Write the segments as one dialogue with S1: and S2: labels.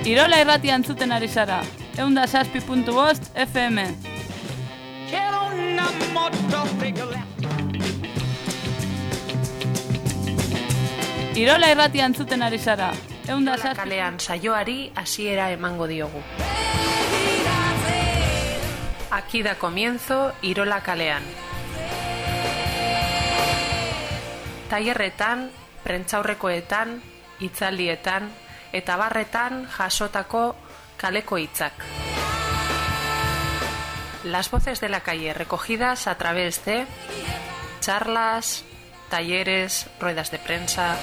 S1: Irola irratia entzuten ari zara, eunda saspi puntu bost FM. Irola irratia entzuten ari zara, eunda saspi...
S2: kalean saioari hasiera emango diogu. Aquí da comienzo Irola kalean. Tailerretan, prentzaurrekoetan, hitzaldietan eta barretan jasotako kaleko hitzak. Las voces de la calle recogidas a través de charlas, talleres, ruedas de prensa,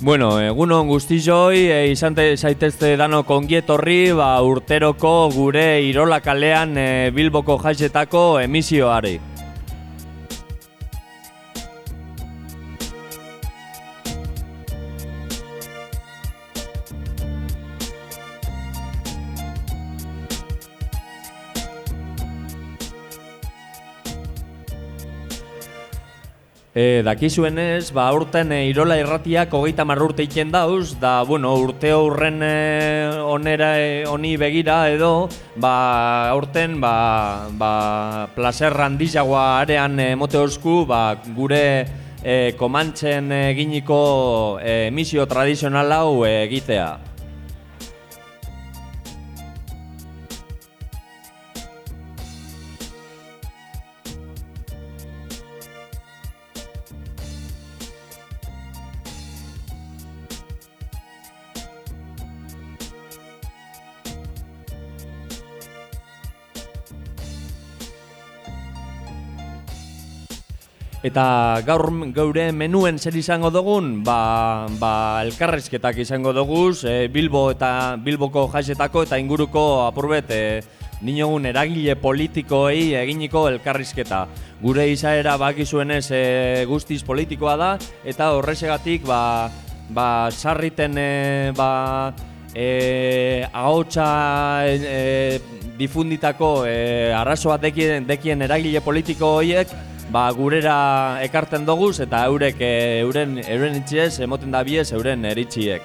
S3: Bueno, egunon guztizoi, e, izan te- zaitezte dano kongietorri, ba, urteroko gure Irola kalean e, Bilboko jaizetako emisioari. E, dakizuenez, ba, urten e, Irola irratiak hogeita mar urte iten dauz, da, bueno, urte horren e, onera, e, honi begira edo, ba, urten, ba, ba, placer handizagoa arean e, mote osku, ba, gure e, komantzen eginiko e, emisio tradizional hau egitea. Eta gaur geure menuen zer izango dugun, ba, ba elkarrezketak izango duguz, e, Bilbo eta Bilboko jaisetako eta inguruko apurbet e, ninogun eragile politikoei eginiko elkarrizketa. Gure izaera bakizuenez e, guztiz politikoa da eta horrezegatik ba, ba sarriten e, ba, e, ahotsa e, difunditako e, arrazoa dekien, dekien eragile politiko horiek ba, gurera ekarten doguz eta eurek e, euren euren itxiez emoten da biez euren eritxiek.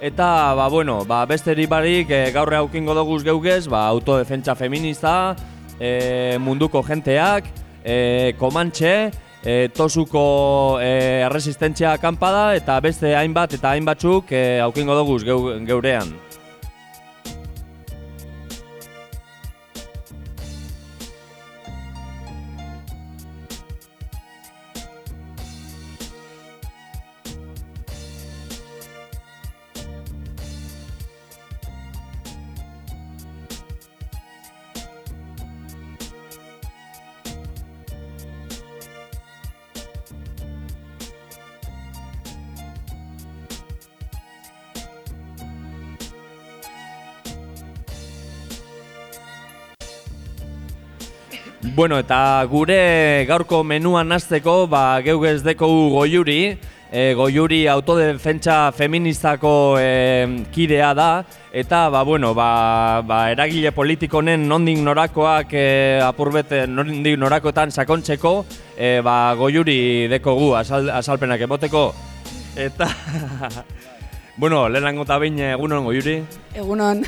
S3: Eta, ba, bueno, ba, beste barik e, gaur aukingo doguz geugez, ba, autodefentsa feminista, e, munduko jenteak, e, komantxe, e, tosuko e, resistentzia kanpada eta beste hainbat eta hainbatzuk e, aukingo doguz geu, geurean. Bueno, eta gure gaurko menuan hasteko, ba, geu ez dekogu goiuri, e, goiuri autodefentsa feministako e, kidea da, eta, ba, bueno, ba, ba, eragile politikonen nondik norakoak e, apurbete nondik norakoetan sakontzeko, e, ba, goiuri dekogu azal, azalpenak emoteko. Eta, bueno, lehenango eta behin egunon goiuri.
S4: Egunon.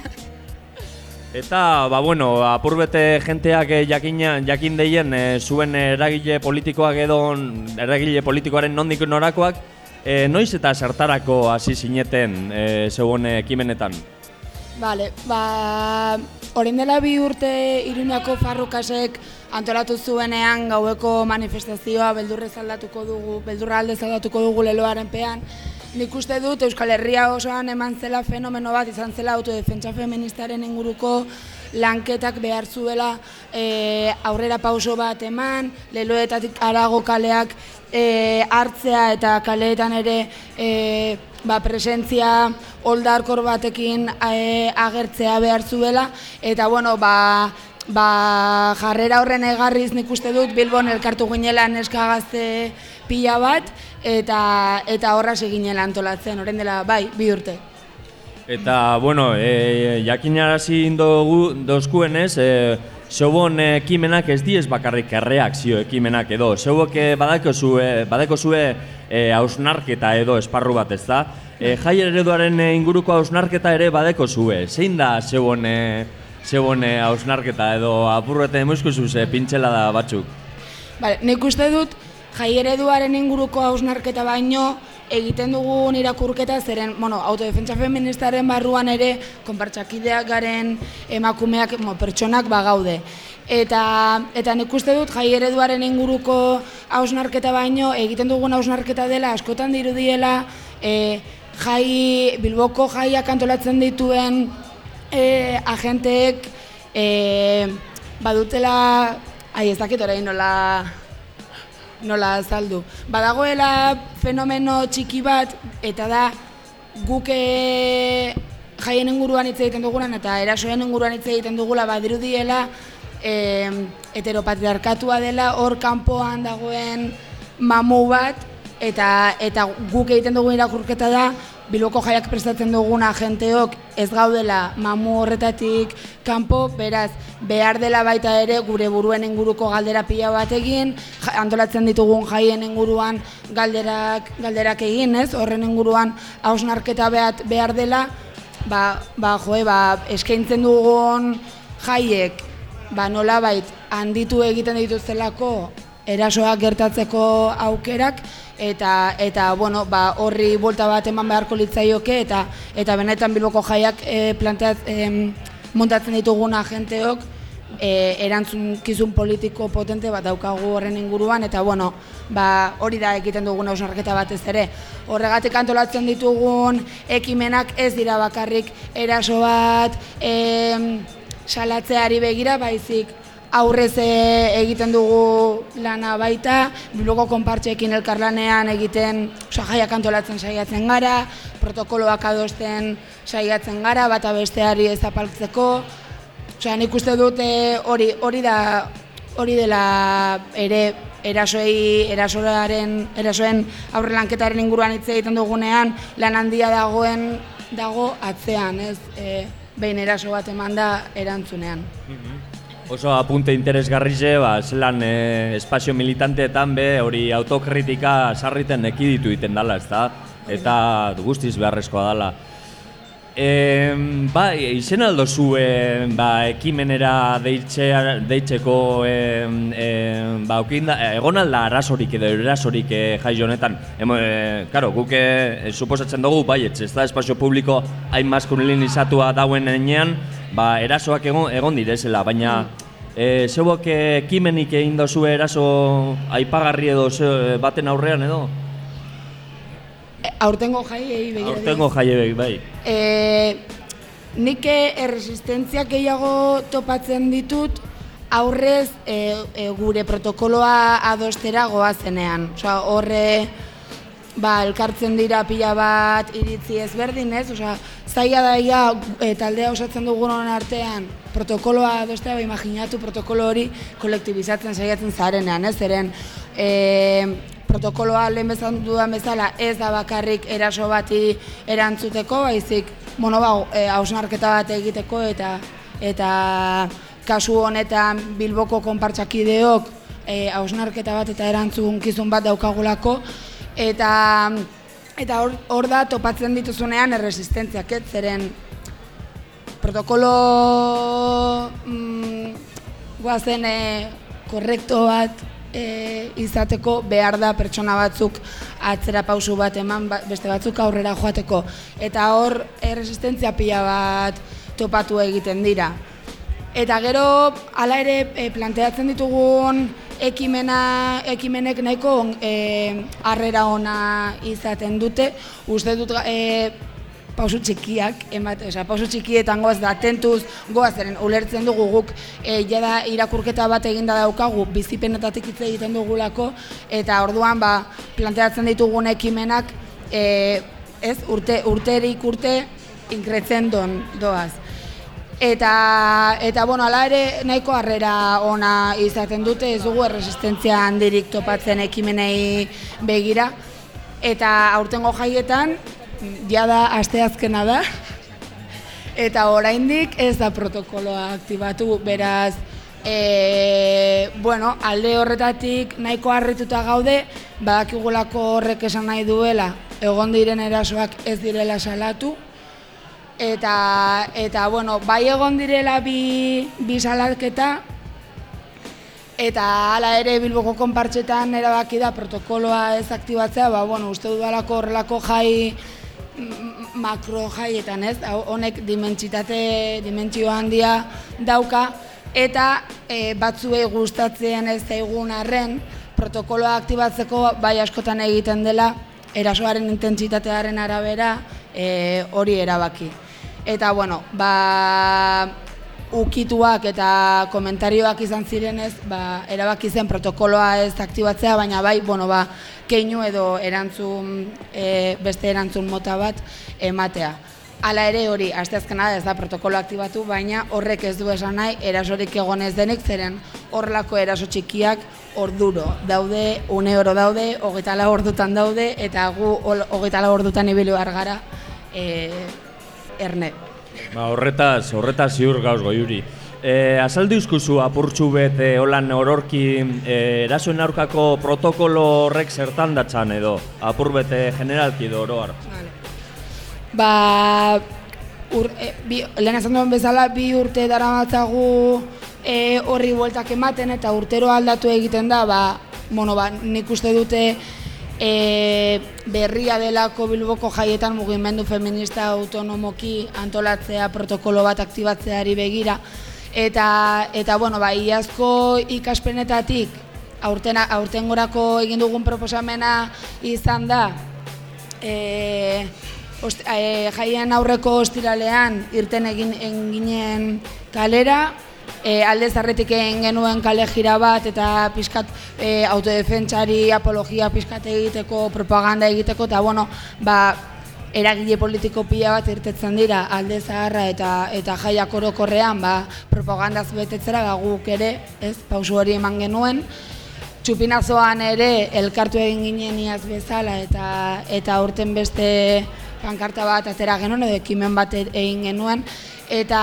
S3: Eta, ba, bueno, apurbete jenteak eh, jakina, jakin deien eh, zuen eragile politikoak edo eragile politikoaren nondik norakoak, eh, noiz eta zertarako hasi zineten eh, zeuen ekimenetan?
S4: Vale, ba, orain dela bi urte Iruñako Farrukasek antolatu zuenean gaueko manifestazioa beldurrez aldatuko dugu, beldurra aldez aldatuko dugu leloaren pean. Nik uste dut Euskal Herria osoan eman zela fenomeno bat izan zela autodefentsa feministaren inguruko lanketak behar zuela e, aurrera pauso bat eman, leloetatik arago kaleak e, hartzea eta kaleetan ere e, ba, presentzia oldarkor batekin e, agertzea behar zuela. Eta bueno, ba, ba, jarrera horren egarriz nik uste dut Bilbon elkartu ginela neska gazte pila bat eta eta horra ginela antolatzen, orain dela bai, bi urte.
S3: Eta, bueno, e, jakinarazi indogu, dozkuenez, e, zeubon ekimenak ez diez bakarrik erreakzio ekimenak edo. Zeubok e, badako zue, badako e, hausnarketa edo esparru bat ez da. E, jai ereduaren e, inguruko hausnarketa ere badeko zue. Zein da zeubon e, zeubon e, hausnarketa edo apurrete emusko zuze pintxela da batzuk?
S4: Bale, nik uste dut jai ereduaren inguruko hausnarketa baino egiten dugun irakurketa zeren, bueno, autodefentsa feministaren barruan ere konpartsakideak garen emakumeak, mo, pertsonak bagaude. Eta, eta nik uste dut jai ereduaren inguruko hausnarketa baino egiten dugun hausnarketa dela askotan dirudiela e, jai, bilboko jaiak antolatzen dituen e, agenteek e, badutela, ai ez dakit orain nola nola azaldu. Badagoela fenomeno txiki bat, eta da guke jaien inguruan hitz egiten dugunan eta erasoen inguruan hitz egiten dugula badirudiela e, heteropatriarkatua dela hor kanpoan dagoen mamu bat eta eta guk egiten dugun irakurketa da Bilboko jaiak prestatzen duguna agenteok ez gaudela mamu horretatik kanpo, beraz, behar dela baita ere gure buruen inguruko galdera pila bat egin, antolatzen ditugun jaien inguruan galderak, galderak egin, ez? Horren inguruan hausnarketa behat behar dela, ba, ba, joe, ba, eskaintzen dugun jaiek, ba, nola bait, handitu egiten dituztelako erasoak gertatzeko aukerak, eta eta bueno, ba, horri buelta bat eman beharko litzaioke eta eta benetan Bilboko jaiak e, planteat e, montatzen ditugun agenteok e, erantzunkizun politiko potente bat daukagu horren inguruan eta bueno, ba, hori da egiten dugun hausnarketa batez ere. Horregatik antolatzen ditugun ekimenak ez dira bakarrik eraso bat e, salatzeari begira baizik aurrez e, egiten dugu lana baita, bilboko konpartxeekin elkarlanean egiten, jaiak antolatzen saiatzen gara, protokoloak adosten saiatzen gara, bata besteari ez apaltzeko, oza, nik uste dute hori, hori da, hori dela ere erasoei, erasoaren, erasoen aurre lanketaren inguruan hitz egiten dugunean, lan handia dagoen dago atzean, ez, e, behin eraso bat eman da erantzunean. Mhm.
S3: Oso apunte interesgarrize, ba, zelan e, espazio militanteetan be, hori autokritika sarriten ekiditu iten dala, ez da? Eta guztiz beharrezkoa dala. E, ba, izen aldo zu, e, ba, ekimenera deitxe, deitzeko, e, e, ba, okin da, egon alda arazorik edo erasorik e, jai honetan. Emo, e, karo, guk e, suposatzen dugu, bai, ez da espazio publiko hain maskulinizatua dauen enean, ba, erasoak egon, egon direzela, baina e, zeuak ekimenik egin dozu eraso aipagarri edo ze, baten aurrean edo?
S4: E, aurtengo jaiei begira.
S3: Aurtengo jaiei bai.
S4: E, nik erresistentzia gehiago topatzen ditut, aurrez e, e, gure protokoloa adostera goazenean. Osa, horre, ba, elkartzen dira pila bat iritzi ezberdin, ez? Osea, zaila daia e, taldea osatzen dugun artean protokoloa adostea, ba, imaginatu protokolo hori kolektibizatzen saiatzen zarenean, ez? Zeren, e, protokoloa lehen bezan dudan bezala ez da bakarrik eraso bati erantzuteko, baizik, bueno, ba, e, hausnarketa bat egiteko eta eta kasu honetan Bilboko konpartsakideok e, hausnarketa bat eta erantzun kizun bat daukagulako, eta eta hor, hor da topatzen dituzunean erresistentziak, ez zeren protokolo mm, guazen e, korrekto bat e, izateko behar da pertsona batzuk atzera pausu bat eman ba, beste batzuk aurrera joateko eta hor erresistentzia pila bat topatu egiten dira. Eta gero hala ere e, planteatzen ditugun ekimena, ekimenek nahiko e, harrera ona izaten dute. Uste dut e, pausu txikiak, emate, oza, pausu txikietan goaz da, tentuz goaz, eren ulertzen dugu guk e, jada irakurketa bat eginda daukagu, bizipenetatik hitz egiten dugulako, eta orduan ba, planteatzen ditugun ekimenak e, ez, urte, urterik urte inkretzen don doaz. Eta, eta bueno, ala ere nahiko harrera ona izaten dute, ez dugu erresistentzia handirik topatzen ekimenei begira. Eta aurtengo jaietan, jada asteazkena da, eta oraindik ez da protokoloa aktibatu, beraz, e, bueno, alde horretatik nahiko harrituta gaude, badakigulako horrek esan nahi duela, egon diren erasoak ez direla salatu, eta, eta bueno, bai egon direla bi, bi salarketa, eta hala ere Bilboko konpartxetan erabaki da protokoloa ez aktibatzea, ba, bueno, uste dudalako horrelako jai makro jaietan, ez? Honek dimentsitate, dimentsio handia dauka eta e, batzuei gustatzen ez zaigun arren protokoloa aktibatzeko bai askotan egiten dela erasoaren intentsitatearen arabera e, hori erabaki. Eta bueno, ba, ukituak eta komentarioak izan zirenez, ba, erabaki zen protokoloa ez aktibatzea, baina bai, bueno, ba, keinu edo erantzun, e, beste erantzun mota bat ematea. Hala ere hori, asteazkena ez da protokolo aktibatu, baina horrek ez du esan nahi erasorik egon ez denik, zeren horrelako eraso txikiak orduro daude, une oro daude, hogeita ordutan daude, eta gu hogeita ordutan ibili gara e, erne.
S3: Ba, horretaz, horretaz ziur gauz goiuri. E, azaldi uzkuzu apurtxu bet e, holan ororki e, erasoen aurkako protokolo horrek zertan datzan edo, apur bete generalki edo oroar.
S4: Ba, ur, e, bi, lehen esan duen bezala, bi urte dara matzagu e, horri bueltak ematen eta urtero aldatu egiten da, ba, bueno, ba, nik uste dute e, berria delako bilboko jaietan mugimendu feminista autonomoki antolatzea protokolo bat aktibatzeari begira. Eta, eta bueno, ba, iazko ikaspenetatik aurtena, aurtengorako egin dugun proposamena izan da, e, ost, e, jaien aurreko ostiralean irten egin ginen kalera, e, alde zarretik genuen kale jira bat eta pizkat e, autodefentsari apologia pizkat egiteko, propaganda egiteko, eta bueno, ba, eragile politiko pila bat irtetzen dira alde zaharra eta eta jaiak orokorrean ba, propagandaz betetzera ba, guk ere, ez, pausu hori eman genuen, Txupinazoan ere elkartu egin ginen iaz bezala eta eta urten beste pankarta bat atera genuen edo ekimen bat e-, egin genuen eta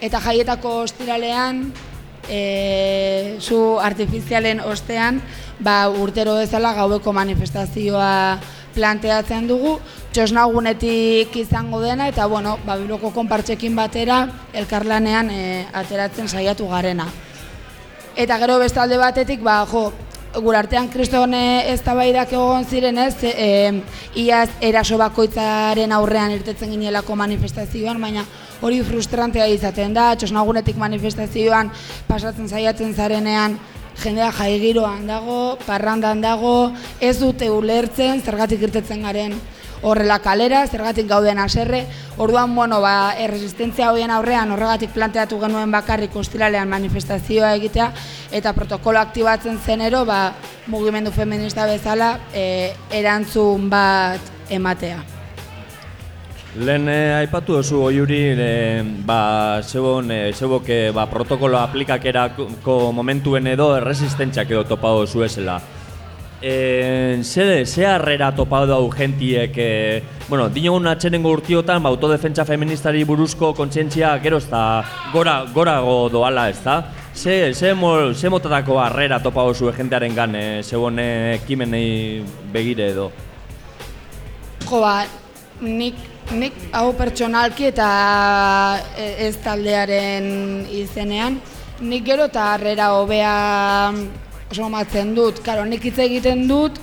S4: eta jaietako ostiralean e, zu artifizialen ostean ba, urtero bezala gaueko manifestazioa planteatzen dugu txosnagunetik izango dena eta bueno, Babiloko konpartxekin batera elkarlanean e, ateratzen saiatu garena. Eta gero bestalde batetik, ba, jo, gure artean kristone ez egon ziren ez, e, iaz eraso bakoitzaren aurrean irtetzen ginelako manifestazioan, baina hori frustrantea izaten da, txosnagunetik manifestazioan pasatzen saiatzen zarenean, jendea jaigiroan dago, parrandan dago, ez dute ulertzen, zergatik irtetzen garen horrela kalera, zergatik gauden aserre. Orduan, bueno, ba, erresistentzia hoien aurrean horregatik planteatu genuen bakarrik ostiralean manifestazioa egitea eta protokolo aktibatzen zenero, ba, mugimendu feminista bezala e, erantzun bat ematea.
S3: Lehen eh, aipatu oso oiuri, eh, ba, zebon, eh, zeboke ba, protokolo aplikakerako momentuen edo erresistentziak edo topado zuezela. Eh, ze, ze harrera topau dau gentiek, eh, bueno, dinogun atxenengo urtiotan, ba, autodefentsa feministari buruzko kontzientzia gero ez da gora, gora doala ez da? Ze, ze, mo, ze motatako harrera topau zu jentearen gan, eh, zebon ekimenei begire edo?
S4: Jo, ba, nik, nik hau pertsonalki eta e, ez taldearen izenean, nik gero eta harrera hobea somatzen dut. Karo, nik hitz egiten dut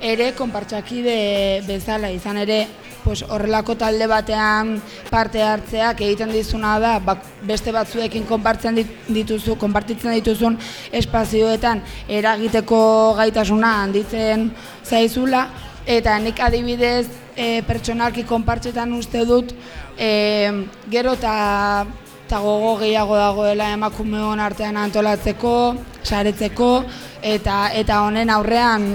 S4: ere konpartxakide bezala izan ere pues, horrelako talde batean parte hartzeak egiten dizuna da bak, beste batzuekin konpartzen dituzu, konpartitzen dituzun espazioetan eragiteko gaitasuna handitzen zaizula eta nik adibidez e, pertsonalki konpartzetan uste dut e, gero eta gogo gehiago dagoela emakumeon artean antolatzeko, saretzeko, eta eta honen aurrean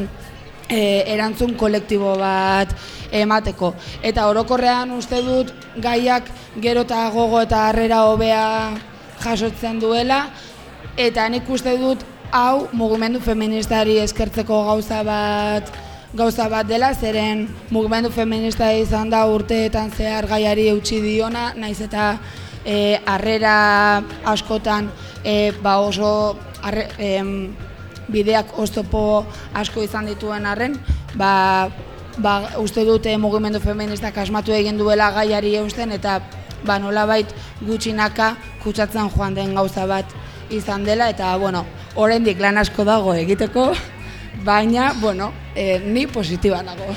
S4: e, erantzun kolektibo bat emateko. Eta orokorrean uste dut gaiak gero eta gogo eta harrera hobea jasotzen duela, eta nik uste dut hau mugimendu feministari eskertzeko gauza bat gauza bat dela, zeren mugimendu feminista izan da urteetan zehar gaiari eutxi diona, naiz eta e, harrera askotan e, ba oso arre, bideak oztopo asko izan dituen arren, ba, ba, uste dute mugimendu feministak asmatu egin duela gaiari eusten eta ba, nolabait gutxinaka kutsatzen joan den gauza bat izan dela eta bueno, oraindik lan asko dago egiteko, baina bueno, e, ni positiba nago.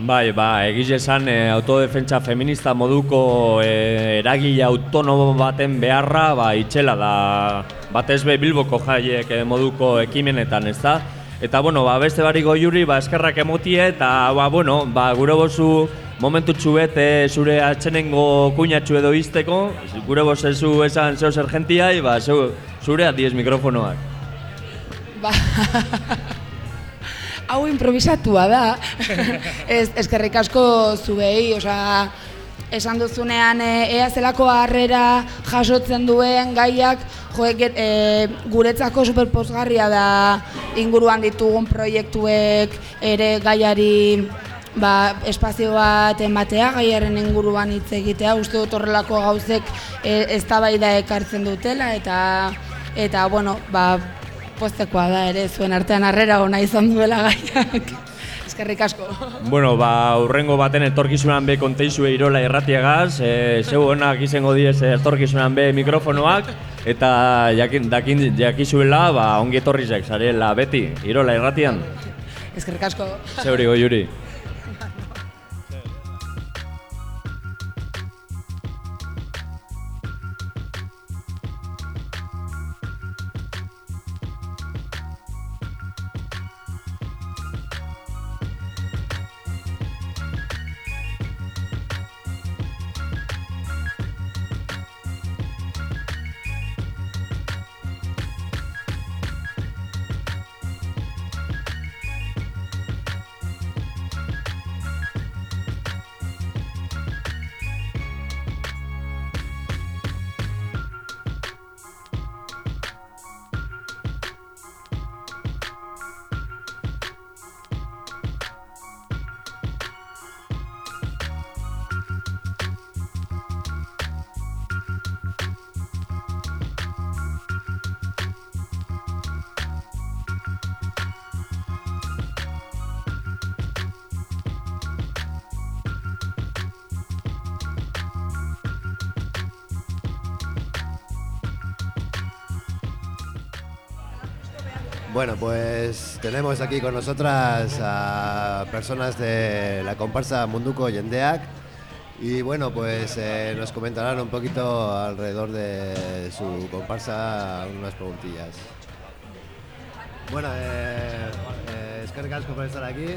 S3: Bai, ba, egiz esan e, autodefentsa feminista moduko e, eragile autonomo baten beharra, ba, itxela da batez be Bilboko jaiek e, moduko ekimenetan, ez da? Eta, bueno, ba, beste bari goiuri, ba, eskerrak emotie, eta, ba, bueno, ba, gure bozu momentu txuet e, zure atxenengo kuinatxu edo izteko, gure bozu esan zeo sergentiai, ba, zure adiez mikrofonoak.
S4: Ba, hau improvisatua da. Ez, eskerrik asko zuei, osea, esan duzunean e, ea zelako harrera jasotzen duen gaiak jo, e, guretzako superposgarria da inguruan ditugun proiektuek ere gaiari ba, espazio bat ematea, gaiaren inguruan hitz egitea, uste dut horrelako gauzek e, eztabaida ekartzen dutela eta eta bueno, ba, postekoa da ere zuen artean harrera ona izan duela gaiak. Eskerrik asko.
S3: Bueno, ba, urrengo baten etorkizunan be konteizue irola erratiagaz, e, zeu honak izango diez etorkizunan be mikrofonoak, eta jakin, dakin, jakizuela, ba, ongi etorrizek, zarela beti, irola erratian.
S4: Eskerrik asko.
S3: Zeuri, goiuri.
S5: Tenemos aquí con nosotras a personas de la comparsa Munduco Yendeak y bueno, pues eh, nos comentarán un poquito alrededor de su comparsa unas preguntillas. Bueno, eh, eh, es que por estar aquí.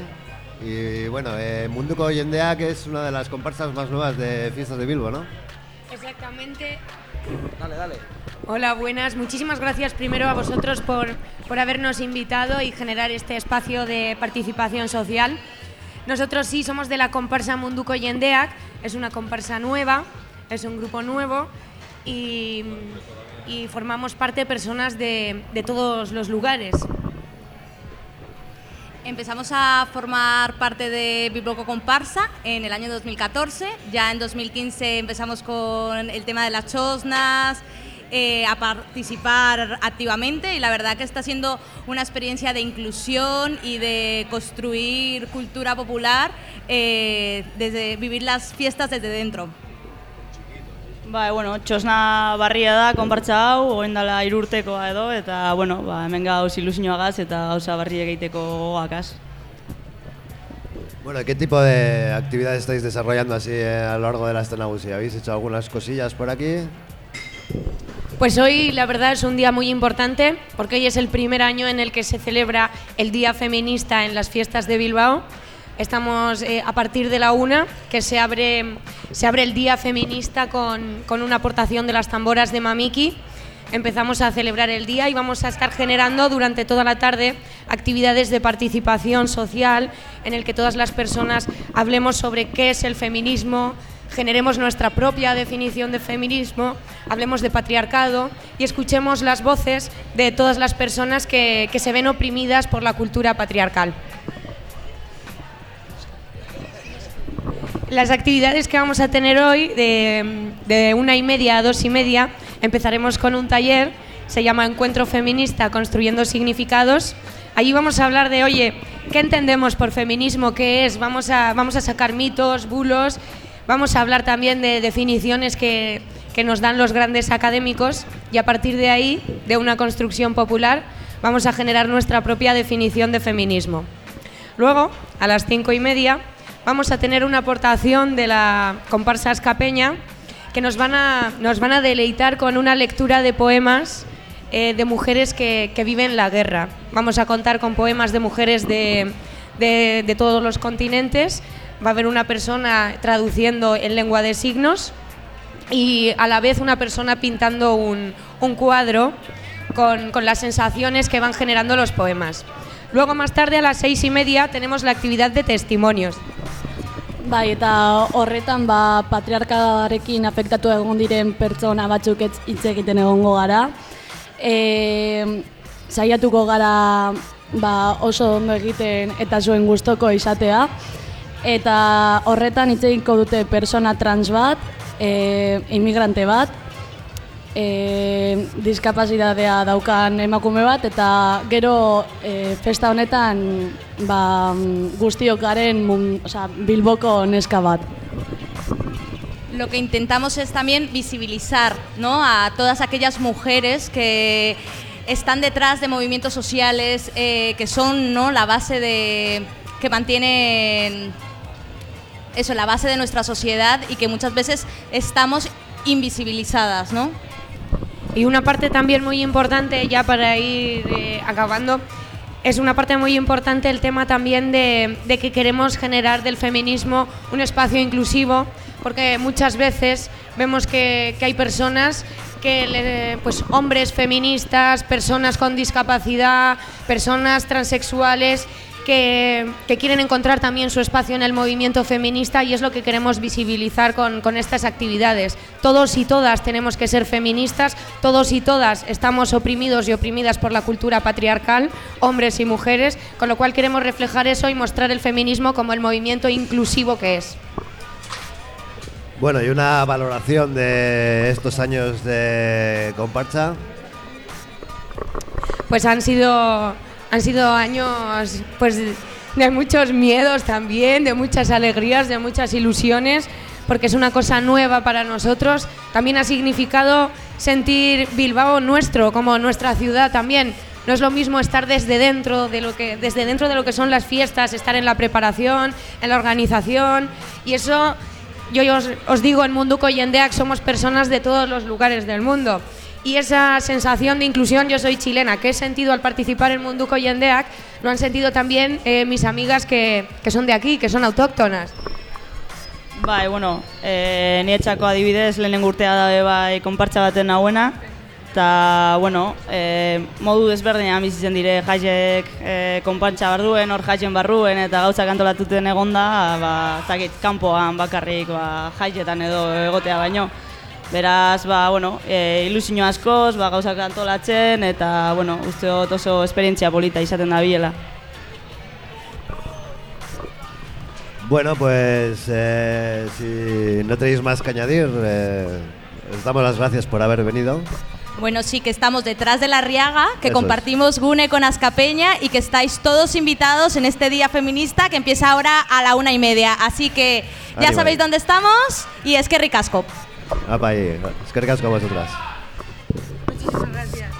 S5: Y bueno, eh, Munduco Yendeak es una de las comparsas más nuevas de Fiestas de Bilbo, ¿no?
S6: Exactamente.
S5: Dale, dale.
S6: Hola, buenas. Muchísimas gracias primero a vosotros por, por habernos invitado y generar este espacio de participación social. Nosotros sí somos de la comparsa Munduco Yendeak, es una comparsa nueva, es un grupo nuevo y, formamos parte personas de, de todos los lugares.
S7: Empezamos a formar parte de Bilboco Comparsa en el año 2014. Ya en 2015 empezamos con el tema de las chosnas, eh, a participar activamente y la verdad que está siendo una experiencia de inclusión y de construir cultura popular, eh, desde vivir las fiestas desde dentro.
S1: Ba, bueno, txosna barria da, konpartza hau, oen dala irurtekoa edo, eta, bueno, ba, hemen gauz ilusioagaz eta gauza barri egiteko gogoakaz.
S5: Bueno, ¿qué tipo de actividades estáis desarrollando así eh, a lo largo de la escena Gusi? ¿Habéis hecho algunas cosillas por aquí?
S6: Pues hoy la verdad es un día muy importante porque hoy es el primer año en el que se celebra el Día Feminista en las fiestas de Bilbao. Estamos eh, a partir de la una, que se abre, se abre el Día Feminista con, con una aportación de las tamboras de Mamiki. empezamos a celebrar el día y vamos a estar generando durante toda la tarde actividades de participación social en el que todas las personas hablemos sobre qué es el feminismo, generemos nuestra propia definición de feminismo, hablemos de patriarcado y escuchemos las voces de todas las personas que, que se ven oprimidas por la cultura patriarcal. Las actividades que vamos a tener hoy, de, de, una y media a dos y media, empezaremos con un taller, se llama Encuentro Feminista Construyendo Significados. Allí vamos a hablar de, oye, ¿qué entendemos por feminismo? ¿Qué es? Vamos a, vamos a sacar mitos, bulos, vamos a hablar también de definiciones que, que nos dan los grandes académicos y a partir de ahí, de una construcción popular, vamos a generar nuestra propia definición de feminismo. Luego, a las cinco y media, vamos a tener una aportación de la comparsa escapeña que nos van a, nos van a deleitar con una lectura de poemas eh, de mujeres que, que, viven la guerra. Vamos a contar con poemas de mujeres de, de, de todos los continentes. Va a haber una persona traduciendo en lengua de signos y a la vez una persona pintando un, un cuadro con, con las sensaciones que van generando los poemas. Luego más tarde a las seis y media tenemos la actividad de testimonios.
S8: Bai, eta horretan ba, patriarkadarekin afektatu egon diren pertsona batzuk hitz egiten egongo gara. E, saiatuko gara ba, oso ondo egiten eta zuen gustoko izatea. Eta horretan hitz egingo dute persona trans bat, e, inmigrante bat, e, diskapazitatea daukan emakume bat eta gero e, festa honetan ba, guztiok garen mun, o sea, bilboko neska bat.
S7: Lo que intentamos es también visibilizar ¿no? a todas aquellas mujeres que están detrás de movimientos sociales eh, que son ¿no? la base de que mantienen eso, la base de nuestra sociedad y que muchas veces estamos invisibilizadas, ¿no?
S6: Y una parte también muy importante, ya para ir eh, acabando, es una parte muy importante el tema también de, que queremos generar del feminismo un espacio inclusivo, porque muchas veces vemos que, hay personas que, pues hombres feministas, personas con discapacidad, personas transexuales, que, que, quieren encontrar también su espacio en el movimiento feminista y es lo que queremos visibilizar con, con, estas actividades. Todos y todas tenemos que ser feministas, todos y todas estamos oprimidos y oprimidas por la cultura patriarcal, hombres y mujeres, con lo cual queremos reflejar eso y mostrar el feminismo como el movimiento inclusivo que es.
S5: Bueno, y una valoración de estos años de comparsa.
S6: Pues han sido han sido años pues de muchos miedos también, de muchas alegrías, de muchas ilusiones, porque es una cosa nueva para nosotros. También ha significado sentir Bilbao nuestro, como nuestra ciudad también. No es lo mismo estar desde dentro de lo que desde dentro de lo que son las fiestas, estar en la preparación, en la organización y eso yo os, os digo en Munduco y en DEAC somos personas de todos los lugares del mundo y esa sensación de inclusión, yo soy chilena, que he sentido al participar en Munduko y en DEAC, lo han sentido también eh, mis amigas que, que son de aquí, que son autóctonas.
S1: Bai, bueno, e, nietxako adibidez, lehenengo urtea dabe bai konpartza baten hauena, eta, bueno, e, modu desberdinean bizitzen dire jaizek e, konpantza barduen, hor jaizen barruen, eta gauzak antolatuten egonda, ba, zakit, kanpoan bakarrik, ba, jaizetan edo egotea baino. Beraz, ba, bueno, e, ilusio askoz, ba, gauzak antolatzen, eta, bueno, uste dut oso esperientzia polita izaten da biela.
S5: Bueno, pues eh, si no tenéis más que añadir, eh, os damos las gracias por haber venido.
S7: Bueno, sí, que estamos detrás de la Riaga, que
S5: Eso
S7: compartimos Gune con Azcapeña y que estáis todos invitados en este día feminista que empieza ahora a la una y media. Así que ya
S5: Ánimo
S7: sabéis dónde estamos y es que ricasco.
S5: Apa ahí, es que ricasco a vosotras.
S6: Muchísimas gracias.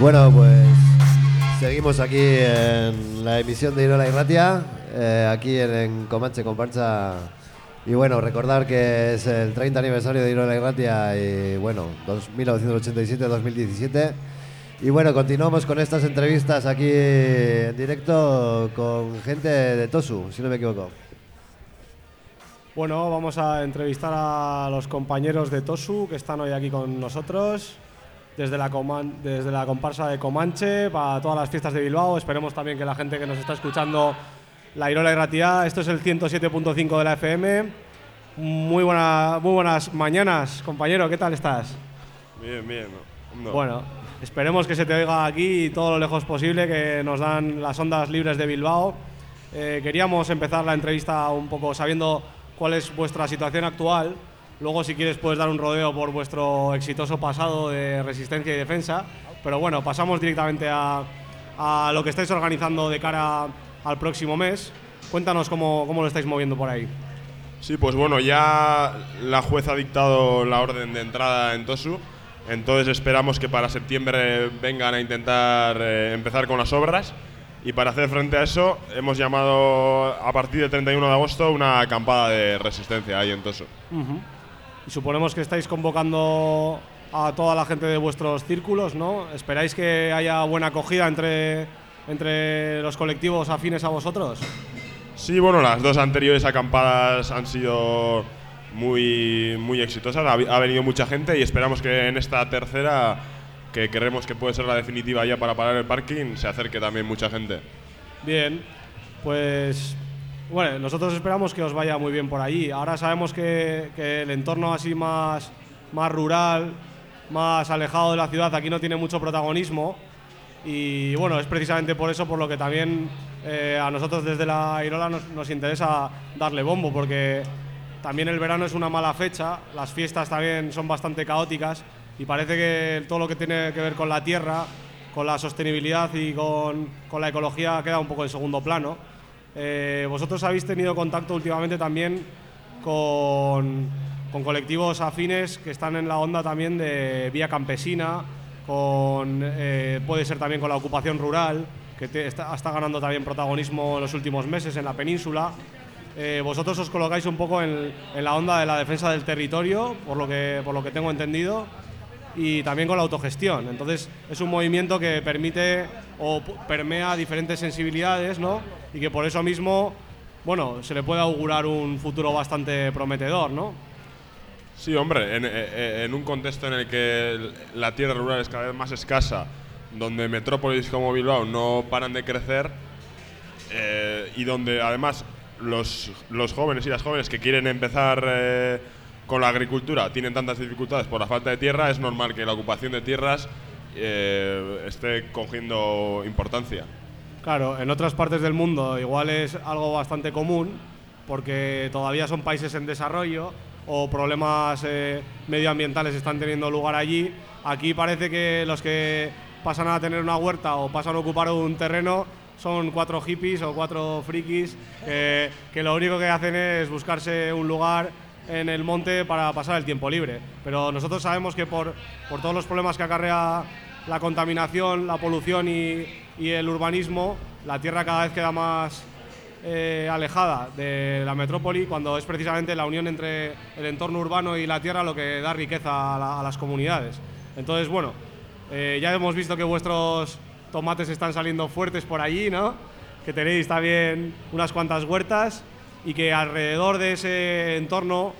S5: Bueno, pues seguimos aquí en la emisión de Irola y Ratia, eh, aquí en, en Comanche Comparsa. Y bueno, recordar que es el 30 aniversario de Irola y Ratia y bueno, 1987-2017. Y bueno, continuamos con estas entrevistas aquí en directo con gente de Tosu, si no me equivoco.
S9: Bueno, vamos a entrevistar a los compañeros de Tosu que están hoy aquí con nosotros. Desde la, coman- desde la comparsa de Comanche para todas las fiestas de Bilbao. Esperemos también que la gente que nos está escuchando la Irola y. Esto es el 107.5 de la FM. Muy, buena, muy buenas mañanas, compañero. ¿Qué tal estás?
S10: Bien, bien. no.
S9: Bueno, esperemos que se te oiga aquí todo lo lejos posible, que nos dan las ondas libres de Bilbao. Eh, queríamos empezar la entrevista un poco sabiendo cuál es vuestra situación actual. Luego, si quieres, puedes dar un rodeo por vuestro exitoso pasado de resistencia y defensa. Pero bueno, pasamos directamente a, a lo que estáis organizando de cara al próximo mes. Cuéntanos cómo, cómo lo estáis moviendo por ahí.
S10: Sí, pues bueno, ya la jueza ha dictado la orden de entrada en Tosu. Entonces esperamos que para septiembre vengan a intentar eh, empezar con las obras. Y para hacer frente a eso, hemos llamado a partir del 31 de agosto una acampada de resistencia ahí en Tosu.
S9: Y suponemos que estáis convocando a toda la gente de vuestros círculos, ¿no? ¿Esperáis que haya buena acogida entre, entre los colectivos afines a vosotros?
S10: Sí, bueno, las dos anteriores acampadas han sido muy, muy exitosas. Ha, ha venido mucha gente y esperamos que en esta tercera, que creemos que puede ser la definitiva ya para parar el parking, se acerque también mucha gente.
S9: Bien, pues bueno, nosotros esperamos que os vaya muy bien por allí. Ahora sabemos que, el entorno así más, más rural, más alejado de la ciudad, aquí no tiene mucho protagonismo. Y bueno, es precisamente por eso por lo que también eh, a nosotros desde la Irola nos, nos interesa darle bombo, porque también el verano es una mala fecha, las fiestas también son bastante caóticas y parece que todo lo que tiene que ver con la tierra, con la sostenibilidad y con, con la ecología queda un poco en segundo plano. Eh, vosotros habéis tenido contacto últimamente también con, con colectivos afines que están en la onda también de vía campesina, con, eh, puede ser también con la ocupación rural, que te- está, está ganando también protagonismo en los últimos meses en la península. Eh, vosotros os colocáis un poco en, en la onda de la defensa del territorio, por lo que, por lo que tengo entendido, y también con la autogestión. Entonces es un movimiento que permite o permea diferentes sensibilidades, ¿no? Y que por eso mismo, bueno, se le puede augurar un futuro bastante prometedor, ¿no?
S10: Sí, hombre, en, eh, en un contexto en el que la tierra rural es cada vez más escasa, donde metrópolis como Bilbao no paran de crecer eh, y donde además los, los jóvenes y las jóvenes que quieren empezar eh, con la agricultura tienen tantas dificultades por la falta de tierra, es normal que la ocupación de tierras eh, esté cogiendo importancia.
S9: Claro, en otras partes del mundo igual es algo bastante común porque todavía son países en desarrollo o problemas eh, medioambientales están teniendo lugar allí. Aquí parece que los que pasan a tener una huerta o pasan a ocupar un terreno son cuatro hippies o cuatro frikis que, que lo único que hacen es buscarse un lugar en el monte para pasar el tiempo libre. Pero nosotros sabemos que por, por todos los problemas que acarrea la contaminación, la polución y, y el urbanismo, la tierra cada vez queda más eh, alejada de la metrópoli, cuando es precisamente la unión entre el entorno urbano y la tierra lo que da riqueza a, la- a las comunidades. Entonces, bueno, eh, ya hemos visto que vuestros tomates están saliendo fuertes por allí, ¿no? Que tenéis también unas cuantas huertas y que alrededor de ese entorno,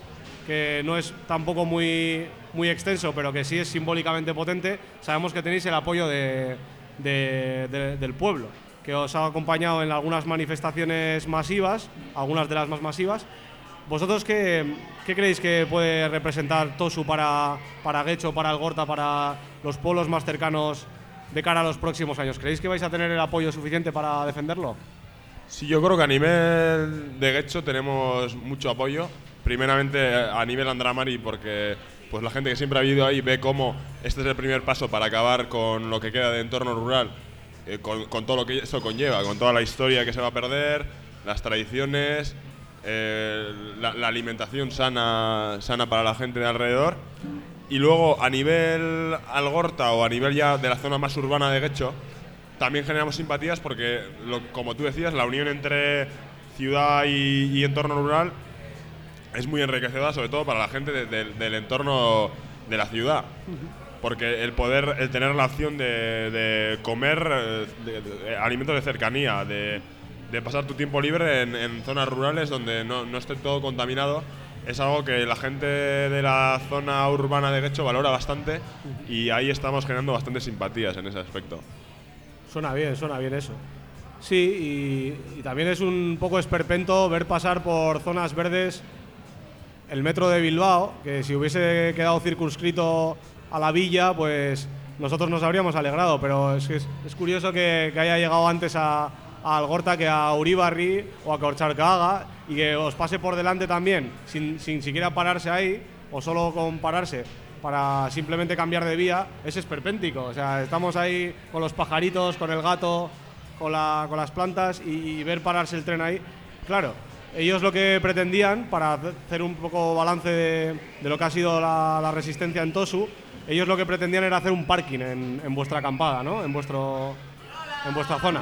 S9: que no es tampoco muy, muy extenso, pero que sí es simbólicamente potente, sabemos que tenéis el apoyo de- de- de- del pueblo, que os ha acompañado en algunas manifestaciones masivas, algunas de las más masivas. ¿Vosotros qué, qué creéis que puede representar Tosu para, para Guecho, para el Gorta, para los pueblos más cercanos de cara a los próximos años? ¿Creéis que vais a tener el apoyo suficiente para defenderlo?
S10: Sí, yo creo que a nivel de Guecho tenemos mucho apoyo. Primeramente a nivel Andramari, porque pues la gente que siempre ha vivido ahí ve cómo este es el primer paso para acabar con lo que queda de entorno rural, eh, con, con todo lo que eso conlleva, con toda la historia que se va a perder, las tradiciones, eh, la, la alimentación sana, sana para la gente de alrededor. Y luego a nivel Algorta o a nivel ya de la zona más urbana de Guecho, también generamos simpatías porque, lo- como tú decías, la unión entre ciudad y, y entorno rural es muy enriquecedora, sobre todo para la gente de- de- del entorno de la ciudad. Porque el poder, el tener la opción de, de comer eh, alimentos de cercanía, de, de pasar tu tiempo libre en, en zonas rurales donde no, no esté todo contaminado, es algo que la gente de la zona urbana de Guecho valora bastante y ahí estamos generando bastantes simpatías en ese aspecto.
S9: Suena bien, suena bien eso. Sí, y, y también es un poco esperpento ver pasar por zonas verdes el metro de Bilbao, que si hubiese quedado circunscrito a la villa, pues nosotros nos habríamos alegrado, pero es es, es curioso que, que haya llegado antes a, a Algorta que a Uribarri o a Corcharcaga y que os pase por delante también, sin, sin siquiera pararse ahí, o solo con pararse para simplemente cambiar de vía, es esperpéntico. O sea, estamos ahí con los pajaritos, con el gato, con, la- con las plantas y, ver pararse el tren ahí. Claro, ellos lo que pretendían, para hacer un poco balance de, lo que ha sido la, resistencia en Tosu, ellos lo que pretendían era hacer un parking en, vuestra acampada, ¿no? En, vuestro, en vuestra zona.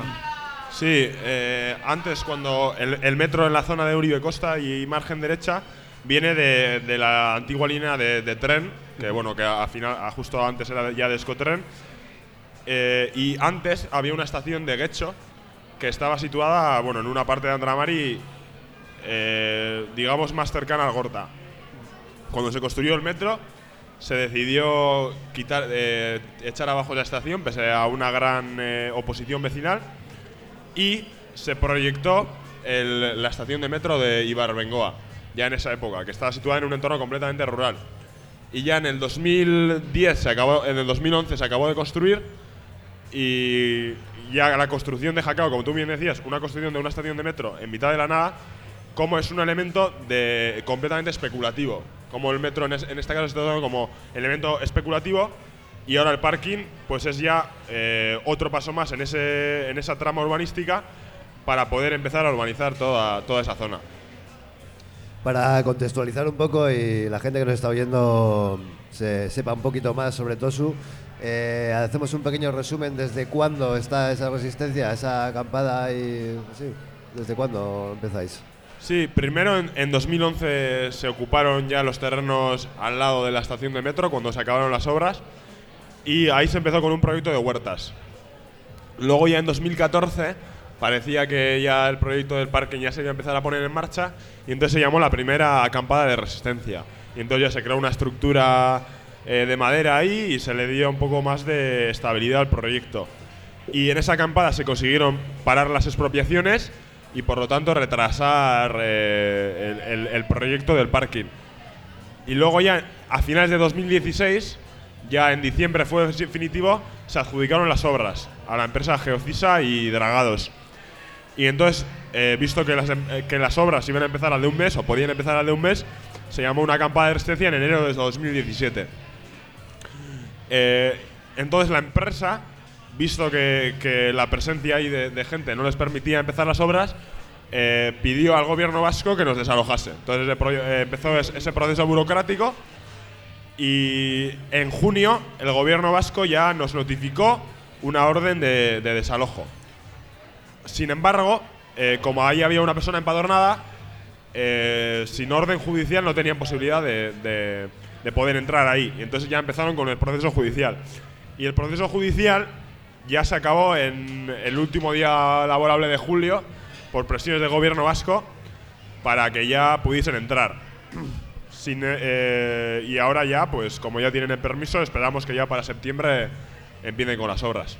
S10: Sí, eh, antes cuando el, metro en la zona de Uribe Costa y margen derecha viene de, la antigua línea de tren, que bueno, que a final, justo antes era ya de Escotren, eh, y antes había una estación de Guecho que estaba situada, bueno, en una parte de Andramari, eh, digamos más cercana al Gorta. Cuando se construyó el metro, se decidió quitar, eh, echar abajo la estación, pese a una gran oposición vecinal, y se proyectó la estación de metro de Ibarbengoa, ya en esa época, que estaba situada en un entorno completamente rural. Y ya en el 2010, se acabó, en el 2011 se acabó de construir y ya la construcción de Jacao, como tú bien decías, una construcción de una estación de metro en mitad de la nada, como es un elemento de completamente especulativo. Como el metro en, es- en este caso está dado como elemento especulativo y ahora el parking pues es ya eh, otro paso más en, ese, en esa trama urbanística para poder empezar a urbanizar toda, toda esa zona.
S5: Para contextualizar un poco y la gente que nos está oyendo se sepa un poquito más sobre Tosu, eh, hacemos un pequeño resumen desde cuándo está esa resistencia, esa acampada y desde cuándo empezáis.
S10: Sí, primero en 2011 se ocuparon ya los terrenos al lado de la estación de metro cuando se acabaron las obras y ahí se empezó con un proyecto de huertas. Luego ya en 2014 parecía que ya el proyecto del parque ya se iba a empezar a poner en marcha y entonces se llamó la primera acampada de resistencia. Y entonces ya se creó una estructura eh, de madera ahí y se le dio un poco más de estabilidad al proyecto. Y en esa acampada se consiguieron parar las expropiaciones y por lo tanto retrasar eh, el, el- el proyecto del parking. Y luego ya a finales de 2016, ya en diciembre fue definitivo, se adjudicaron las obras a la empresa Geocisa y Dragados. Y entonces, eh, visto que las, em- eh, que las obras iban a empezar al de un mes o podían empezar al de un mes, se llamó una acampada de resistencia en enero de 2017. Eh, entonces la empresa, visto que, la presencia ahí de, gente no les permitía empezar las obras, eh, pidió al gobierno vasco que nos desalojase. Entonces empezó es- ese proceso burocrático y en junio el gobierno vasco ya nos notificó una orden de, de desalojo. Sin embargo, eh, como ahí había una persona empadronada, eh, sin orden judicial no tenían posibilidad de, de- de poder entrar ahí. Y entonces ya empezaron con el proceso judicial. Y el proceso judicial ya se acabó en el último día laborable de julio por presiones del gobierno vasco para que ya pudiesen entrar. Sin, eh, y ahora ya, pues como ya tienen el permiso, esperamos que ya para septiembre empiecen con las obras.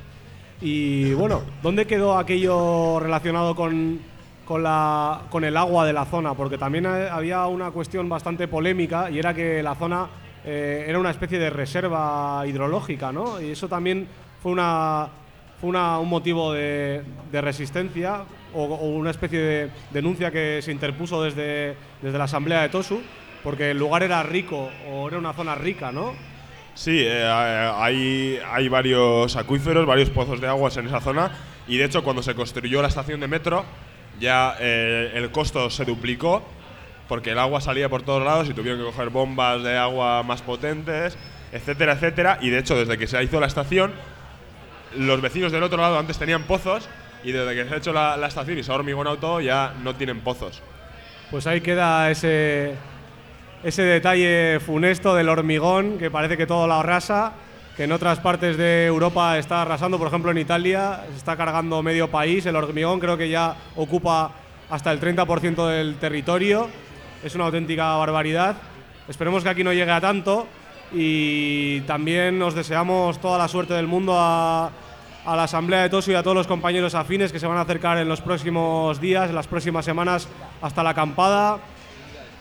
S9: Y bueno, ¿dónde quedó aquello relacionado con, con, la, con el agua de la zona? Porque también ha- había una cuestión bastante polémica y era que la zona eh, era una especie de reserva hidrológica, ¿no? Y eso también fue, una, fue una- un motivo de, resistencia o, o una especie de denuncia que se interpuso desde, desde la Asamblea de Tosu, porque el lugar era rico o era una zona rica, ¿no?
S10: Sí, eh, eh, hay, hay varios acuíferos, varios pozos de aguas en esa zona y de hecho cuando se construyó la estación de metro ya eh, el costo se duplicó porque el agua salía por todos lados y tuvieron que coger bombas de agua más potentes etcétera, etcétera. Y de hecho, desde que se hizo la estación, los vecinos del otro lado antes tenían pozos y desde que se ha hecho la, la estación y se ha hormigonado todo, ya no tienen pozos.
S9: Pues ahí queda ese, ese detalle funesto del hormigón que parece que todo lo arrasa, que en otras partes de Europa está arrasando, por ejemplo en Italia se está cargando medio país, el hormigón creo que ya ocupa hasta el 30% del territorio, es una auténtica barbaridad. Esperemos que aquí no llegue a tanto. Y también nos deseamos toda la suerte del mundo a, a la Asamblea de Tosu y a todos los compañeros afines que se van a acercar en los próximos días, en las próximas semanas, hasta la acampada,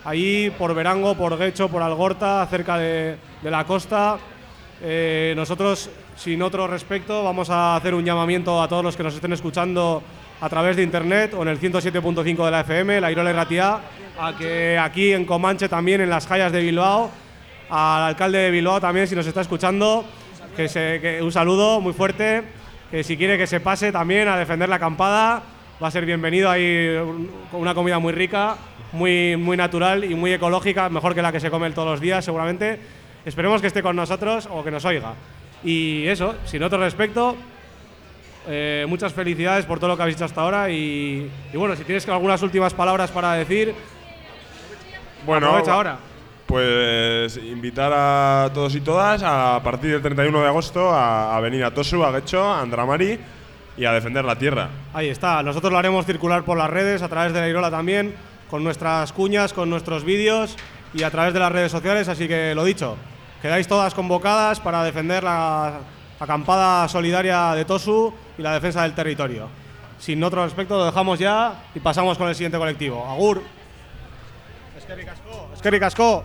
S9: allí por Verango, por Guecho, por Algorta, cerca de, la costa. Eh, nosotros, sin otro respecto, vamos a hacer un llamamiento a todos los que nos estén escuchando a través de internet o en el 107.5 de la FM, la Irola Ratia, a que aquí en Comanche también, en las calles de Bilbao, al alcalde de Bilbao también, si nos está escuchando, que, un saludo muy fuerte, que si quiere que se pase también a defender la acampada, va a ser bienvenido ahí con una comida muy rica, muy, muy natural y muy ecológica, mejor que la que se come todos los días seguramente. Esperemos que esté con nosotros o que nos oiga. Y eso, sin otro respecto, eh, muchas felicidades por todo lo que habéis hecho hasta ahora y, y bueno, si tienes algunas últimas palabras para decir,
S10: Bueno,
S9: aprovecha ahora.
S10: Pues invitar a todos y todas a partir del 31 de agosto a, a venir a Tosu, a Guecho, a Andramari y a defender la tierra.
S9: Ahí está, nosotros lo haremos circular por las redes, a través de la Irola también, con nuestras cuñas, con nuestros vídeos y a través de las redes sociales, así que lo dicho, quedáis todas convocadas para defender la acampada solidaria de Tosu y la defensa del territorio. Sin otro respecto, lo dejamos ya y pasamos con el siguiente colectivo. Agur. Eskerrik asko.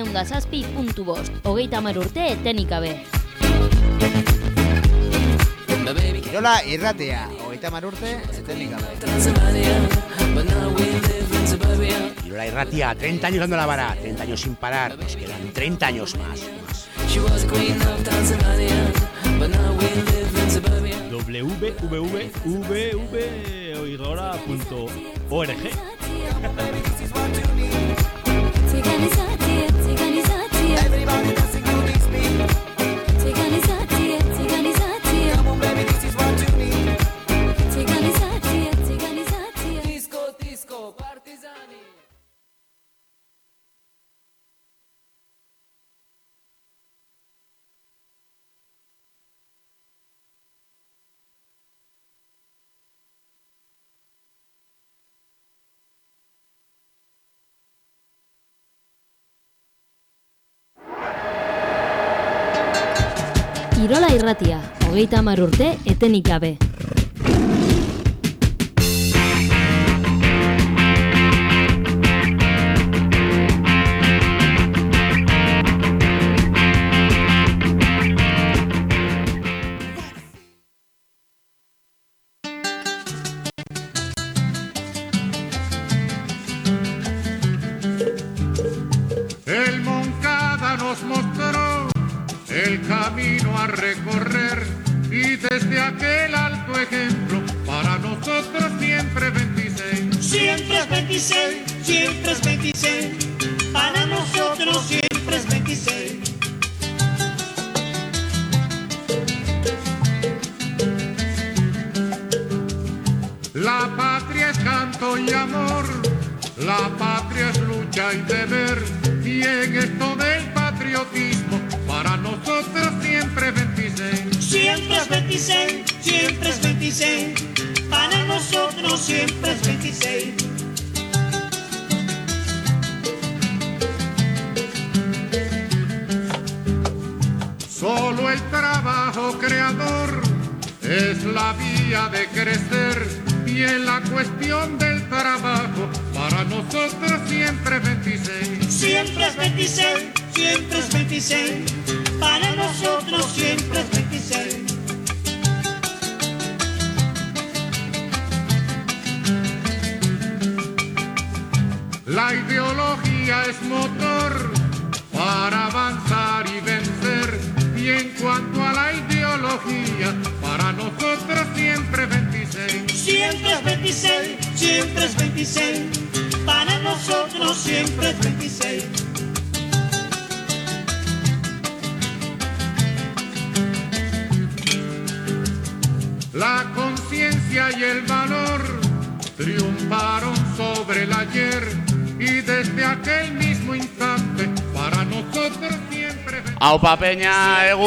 S11: Eunda zazpi puntu bost, hogeita hamar urte etenik gabe.
S12: Irola irratea, hogeita mar urte, etenik gabe.
S13: Irola Irratia, 30 años dando la vara, 30 años sin parar, nos quedan 30 años más.
S14: www.oirora.org
S11: Irola irratia, hogeita urte etenik gabe.
S13: que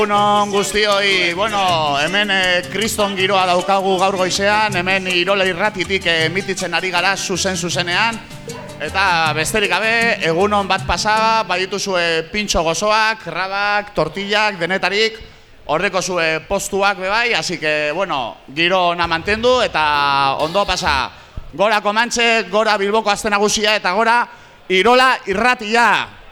S13: egunon guztioi, bueno, hemen eh, kriston giroa daukagu gaur goizean, hemen irola irratitik emititzen ari gara zuzen zuzenean, eta besterik gabe, egunon bat pasa, badituzue pintxo gozoak, rabak, tortillak, denetarik, horreko zue postuak bebai, así que, bueno, giro ona mantendu eta ondo pasa. Gora Komantxe, gora Bilboko azte nagusia eta gora Irola irratia.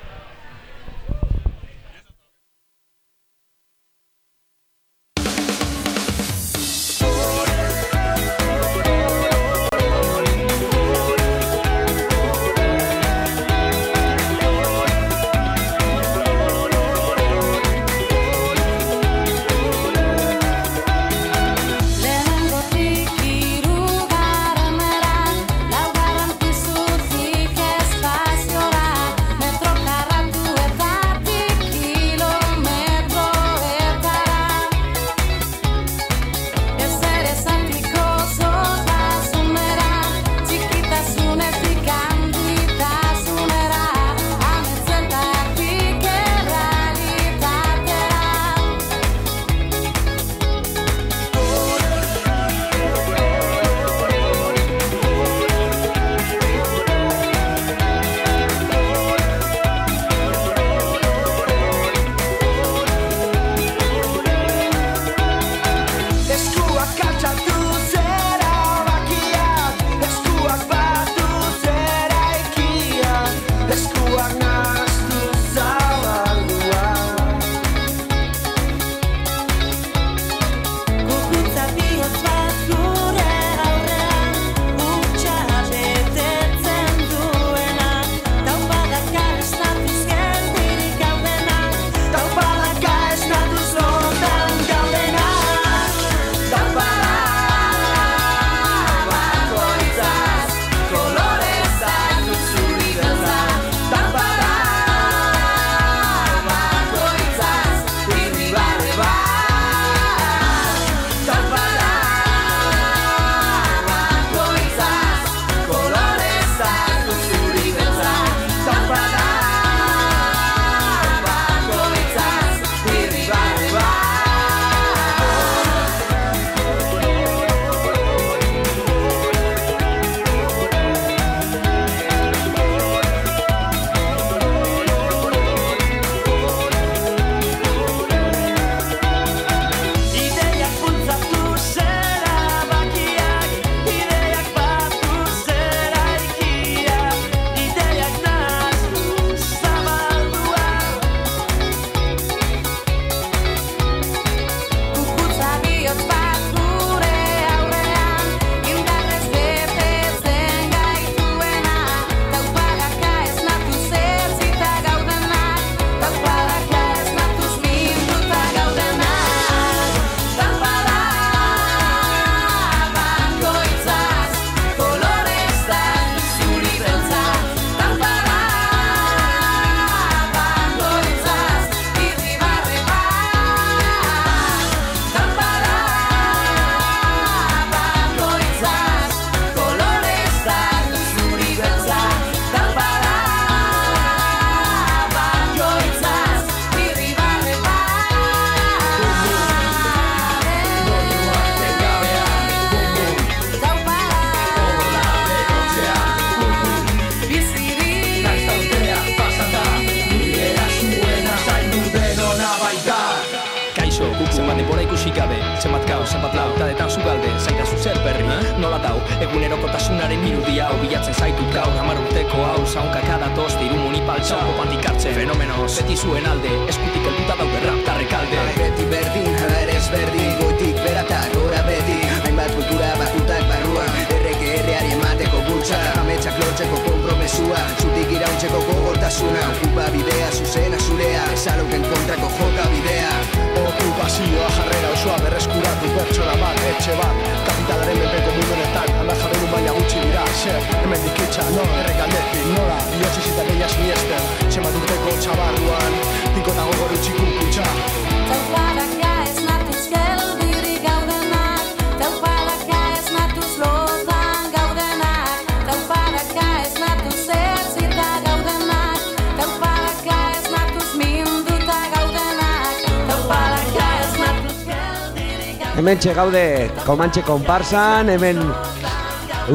S15: gaude Komantxe konparsan, hemen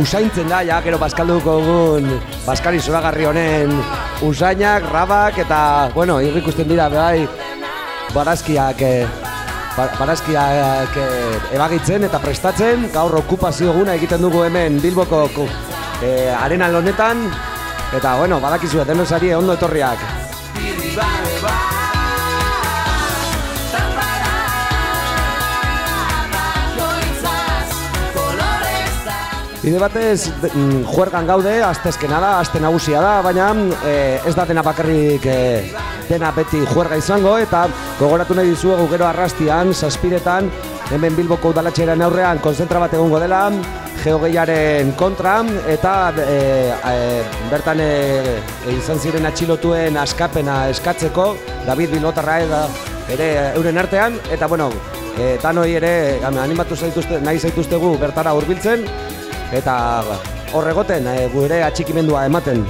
S15: usaintzen da, ja, gero Baskalduko egun Baskari Zoragarri honen usainak, rabak eta, bueno, irrikusten dira, bai, barazkiak, e, barazkiak e, ebagitzen eta prestatzen, gaur okupazio eguna egiten dugu hemen Bilboko eh, e, arenal honetan, eta, bueno, badakizu, denosari ondo etorriak. Bide batez, mm, juergan gaude, astezkena da, aste nagusia da, baina e, ez da dena bakarrik e, dena beti juerga izango, eta gogoratu nahi dizuegu gero arrastian, saspiretan, hemen Bilboko udalatxearen aurrean konzentra bat egongo dela, geogeiaren kontra, eta e, e, bertan e, izan ziren atxilotuen askapena eskatzeko, David Bilotarra eda, ere euren artean, eta bueno, e, danoi ere animatu zaituzte, nahi zaituztegu bertara hurbiltzen eta horregoten e, eh, gure atxikimendua ematen.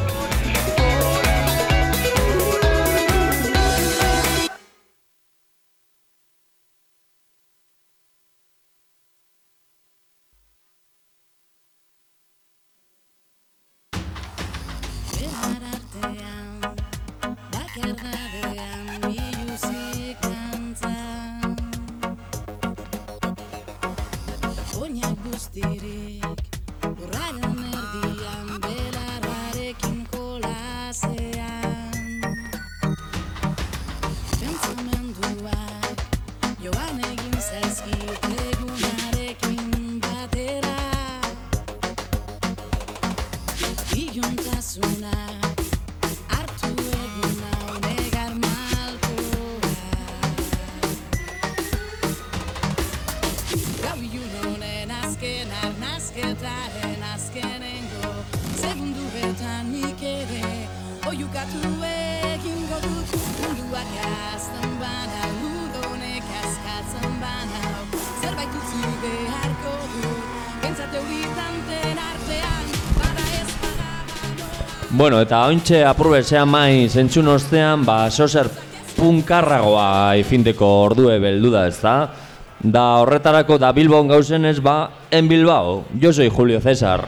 S3: Bueno, eta ointxe apurbetzea mai zentzun ostean, ba, sozer punkarragoa ifindeko ordue beldu da, ez da? Da horretarako da Bilbon gauzen ez, ba, en Bilbao. Yo soy Julio César.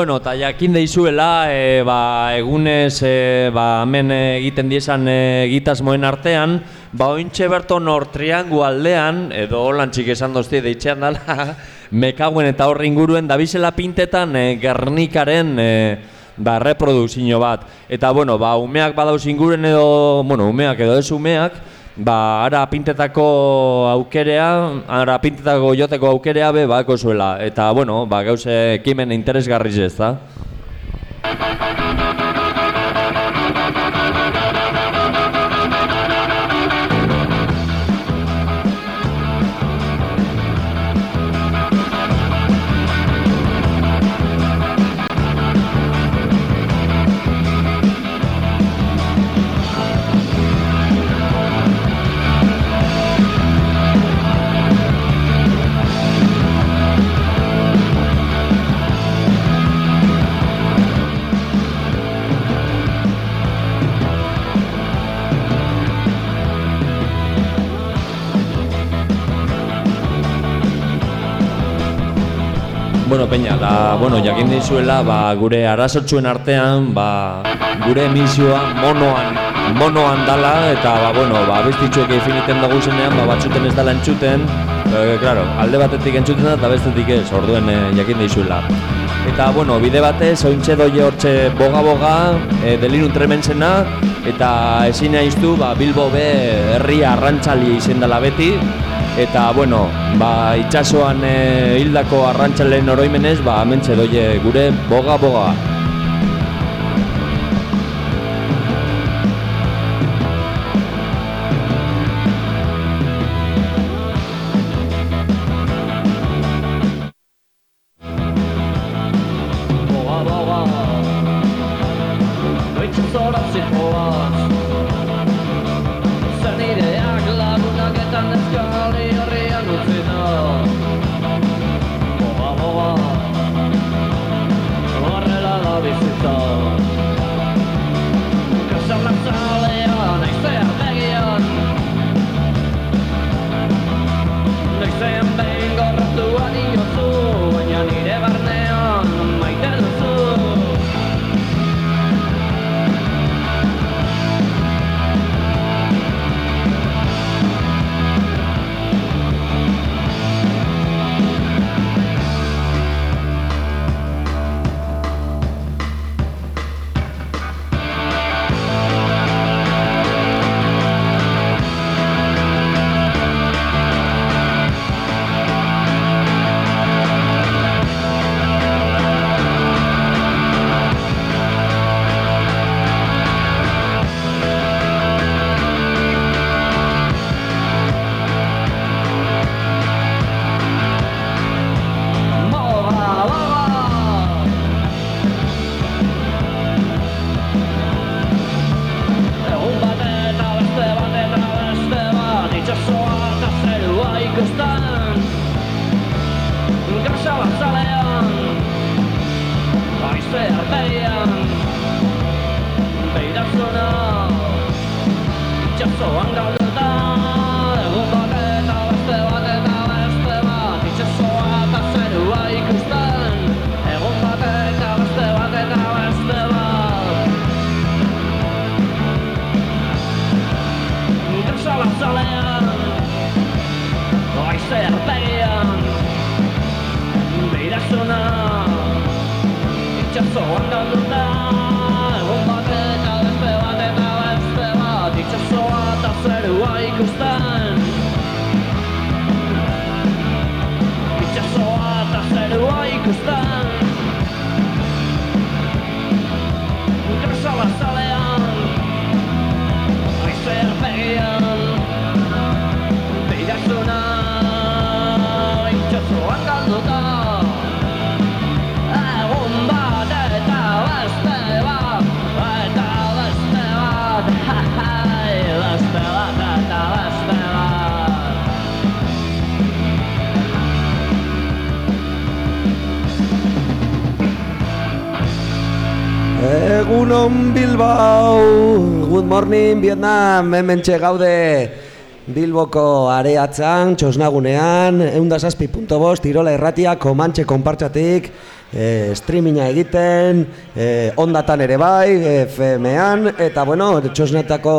S3: Bueno, eta jakin deizuela, e, ba, egunez, e, ba, hemen egiten diezan e, egitasmoen artean, ba, ointxe berton hor triangu aldean, edo holantzik esan dozti deitxean dala, mekaguen eta horri inguruen, dabizela pintetan e, Gernikaren e, ba, reprodukzio bat. Eta, bueno, ba, umeak badauz inguruen edo, bueno, umeak edo ez umeak, ba, ara pintetako aukerea, ara pintetako joteko aukerea be bako zuela. Eta, bueno, ba, gauze ekimen interesgarriz ez da. Peña, da, bueno, jakin dizuela, ba, gure arazotzuen artean, ba, gure emisioa monoan, monoan dala, eta, ba, bueno, ba, bestitzuek definiten dugu zenean, ba, batzuten ez dala entzuten, e, claro, alde batetik entzuten da, eta bestetik ez, orduen e, jakin dizuela. Eta, bueno, bide batez, ointxe doi hortxe boga-boga, e, delirun tremensena, eta ezin naiztu, ba, Bilbo be herri arrantzali izen dela beti, eta, bueno, ba, itxasoan e, hildako arrantzalen oroimenez, ba, hementxe doie gure boga-boga.
S16: Boga,
S15: Egunon Bilbao, good morning Vietnam, hemen gaude Bilboko areatzan, txosnagunean, eundazazpi.bost, Tirola Erratia, Komantxe Konpartxatik, e, streaminga egiten, e, ondatan ere bai, FM-an, eta bueno, txosnetako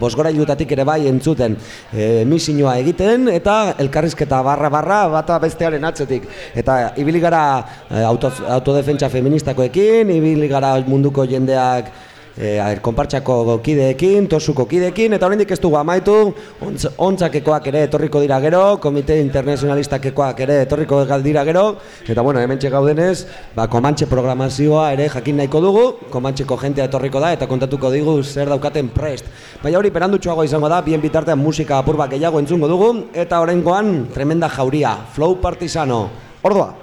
S15: bosgorailutatik ere bai entzuten e, emisioa egiten, eta elkarrizketa barra-barra bata bestearen atzetik. Eta ibili gara e, auto, autodefentsa feministakoekin, ibili gara munduko jendeak e, konpartxako kideekin, tosuko kideekin, eta oraindik ez dugu amaitu, ontz, ontzakekoak ere etorriko dira gero, komite internazionalistakekoak ere etorriko dira gero, eta bueno, hemen gaudenez, ba, komantxe programazioa ere jakin nahiko dugu, komantxeko jentea etorriko da, eta kontatuko digu zer daukaten prest. Baina hori, perandutxoago izango da, bien bitartean musika apur bat gehiago entzungo dugu, eta oraingoan tremenda jauria, flow partisano. Ordua!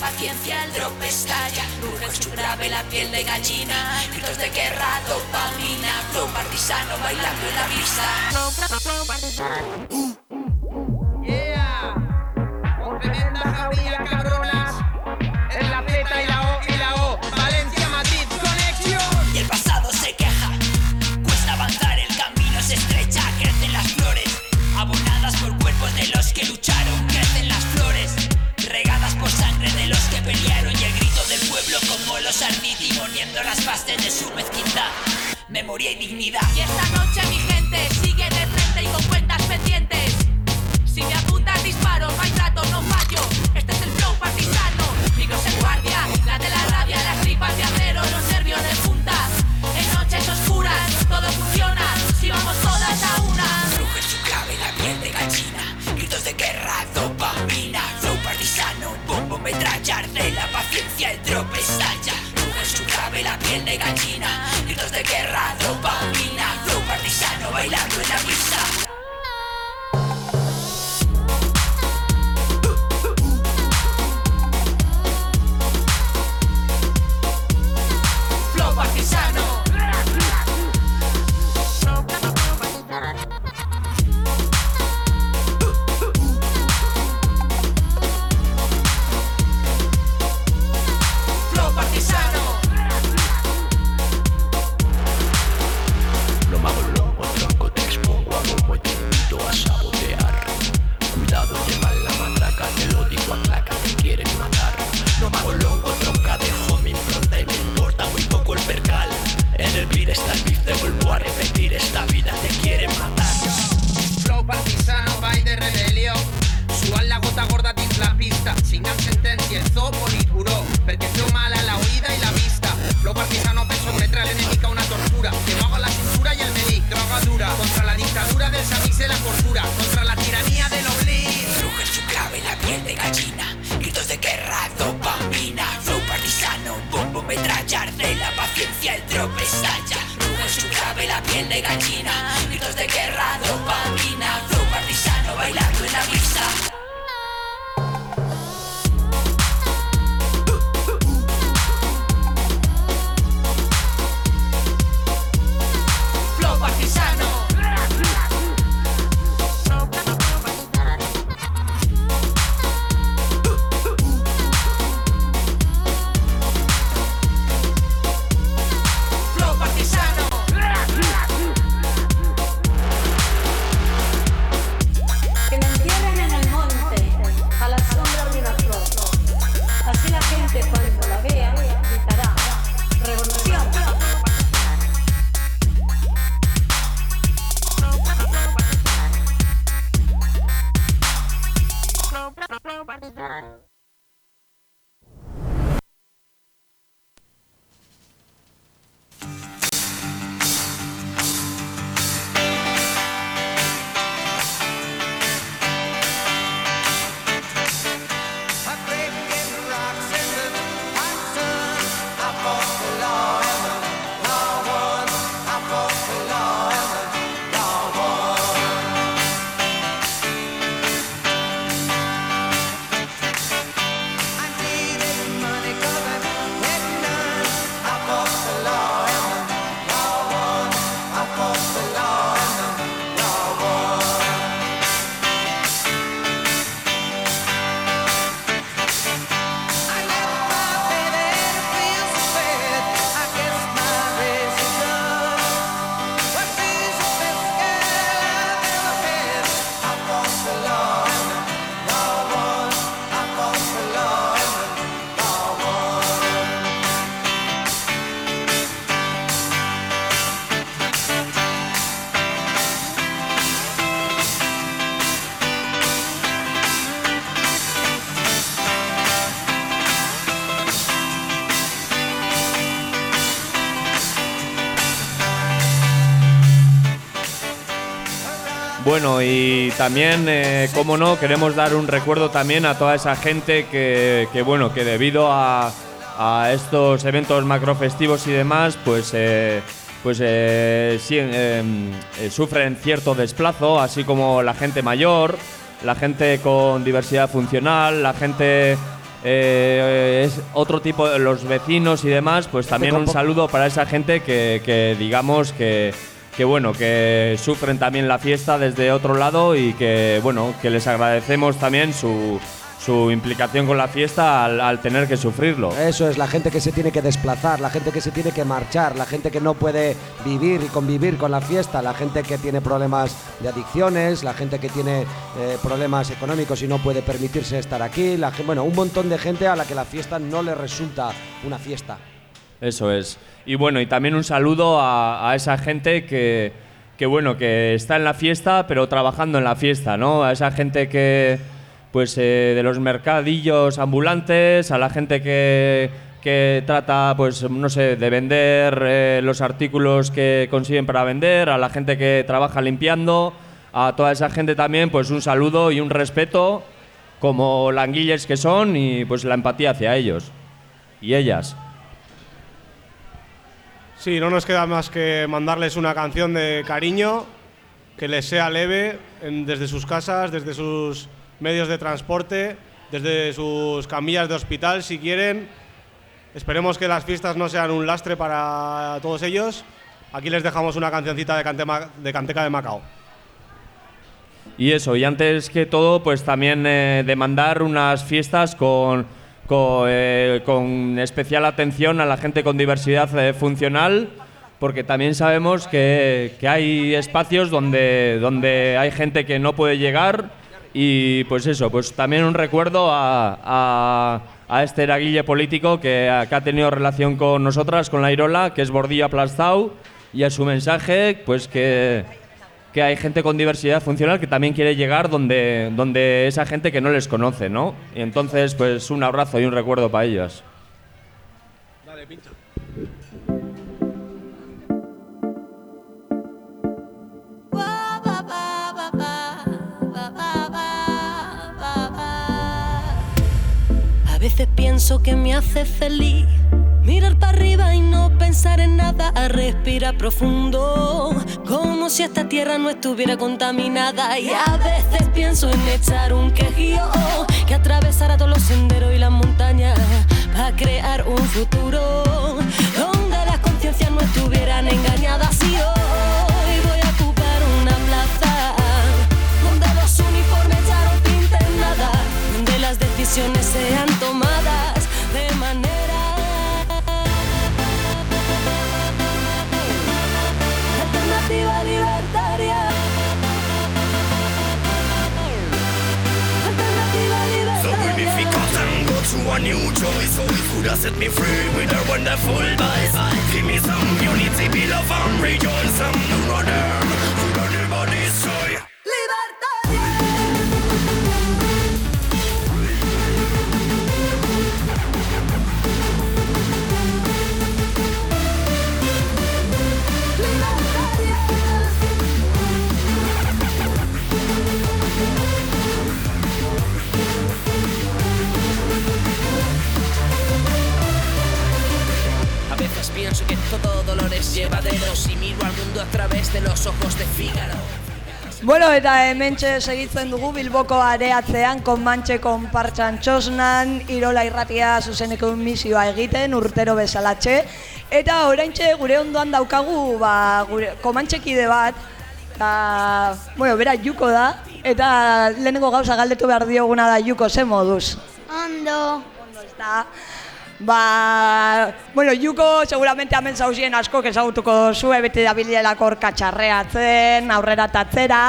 S17: Paciencia el drop estalla, ruge su grave la piel de gallina, gritos de guerra, dopamina, flow partisano bailando en la vista. Bases de su mezquindad, memoria y dignidad. Y esta noche mi gente sigue de frente y con cuentas pendientes. Si me apuntas disparo, no hay trato, no fallo. Este es el flow partisano, micros en guardia, la de la rabia, las tripas de acero, los nervios de punta. En noches oscuras todo funciona, si vamos todas a una. Ruge su clave la piel de gallina, gritos de guerra, dopamina, flow partisano, bombo metralla, de la paciencia el su clave la piel de gallina, gritos de guerra, dopamina, flow partisano bailando en
S3: Bueno, y también, eh, como no, queremos dar un recuerdo también a toda esa gente que, que, bueno, que debido a, a estos eventos macrofestivos y demás, pues, eh, pues eh, sí, eh, eh, sufren cierto desplazo, así como la gente mayor, la gente con diversidad funcional, la gente eh, es otro tipo de los vecinos y demás, pues también un saludo para esa gente que, que digamos que, que bueno, que sufren también la fiesta desde otro lado y que bueno, que les agradecemos también su, su implicación con la fiesta al, tener que sufrirlo.
S15: Eso es, la gente que se tiene que desplazar, la gente que se tiene que marchar, la gente que no puede vivir y convivir con la fiesta, la gente que tiene problemas de adicciones, la gente que tiene eh, problemas económicos y no puede permitirse estar aquí, la, bueno, un montón de gente a la que la fiesta no le resulta una fiesta.
S3: Eso es. Y bueno, y también un saludo a, esa gente que, que, bueno, que está en la fiesta, pero trabajando en la fiesta, ¿no? A esa gente que, pues, eh, de los mercadillos ambulantes, a la gente que, que trata, pues, no sé, de vender eh, los artículos que consiguen para vender, a la gente que trabaja limpiando, a toda esa gente también, pues, un saludo y un respeto, como languilles que son, y pues la empatía hacia ellos y ellas.
S9: Sí, no nos queda más que mandarles una canción de cariño que les sea leve desde sus casas, desde sus medios de transporte, desde sus camillas de hospital, si quieren. Esperemos que las fiestas no sean un lastre para todos ellos. Aquí les dejamos una cancioncita de, Cantema- de Canteca de Macao.
S3: Y eso, y antes que todo, pues también eh, demandar unas fiestas con, con, eh, con especial atención a la gente con diversidad eh, funcional, porque también sabemos que, que hay espacios donde, donde hay gente que no puede llegar y pues eso, pues también un recuerdo a, a, a este eraguille político que, que ha tenido relación con nosotras, con la Irola, que es Bordillo Aplastado, y a su mensaje, pues que, que hay gente con diversidad funcional que también quiere llegar donde, donde esa gente que no les conoce, ¿no? Y entonces, pues un abrazo y un recuerdo para ellas.
S14: A veces pienso que me hace feliz mirar para arriba y no pensar en nada, a respirar profundo, como si esta tierra no estuviera contaminada. Y a veces pienso en echar un quejío que atravesara todos los senderos y las montañas para crear un futuro donde las conciencias no estuvieran engañadas. Y hoy voy a ocupar una plaza donde los uniformes ya no pinten nada, donde las decisiones sean tomadas
S18: a new choice. Could have set me free with a wonderful voice Give me some unity, be love and rejoice Some new order,
S19: pienso que todo dolor es llevadero Si miro al mundo a través de los ojos de Fígaro
S20: Bueno, eta hementxe segitzen dugu Bilboko areatzean konmantxe konpartxan txosnan, Irola irratia zuzeneko misioa egiten, urtero bezalatxe. Eta oraintxe gure ondoan daukagu ba, gure komantxekide bat, eta, bueno, bera juko da, eta lehenengo gauza galdetu behar dioguna da juko ze moduz.
S21: Ondo.
S20: Ondo, ez da. Ba, bueno, Juko seguramente hemen zauzien asko ezagutuko duzue beti dabilelako orka txarreatzen, aurrera eta atzera,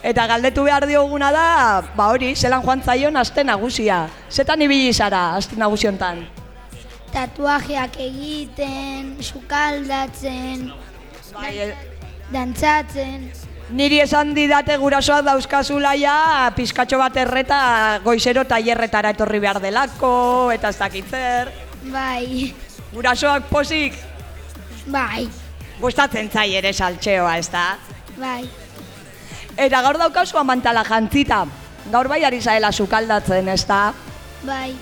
S20: eta galdetu behar dioguna da, ba hori, zelan joan zaion aste nagusia. Zetan ibili zara aste nagusiontan?
S21: Tatuajeak egiten, sukaldatzen,
S20: Bai,
S21: dantzatzen.
S20: Niri esan didate gurasoak dauzkazula ja, pizkatxo bat erreta goizero tailerretara etorri behar delako, eta ez dakit zer.
S21: Bai.
S20: Gurasoak posik?
S21: Bai.
S20: Gustatzen zai ere saltxeoa, ez da?
S21: Bai.
S20: Eta gaur daukazu amantala jantzita. Gaur bai ari zaela sukaldatzen, ez da?
S21: Bai,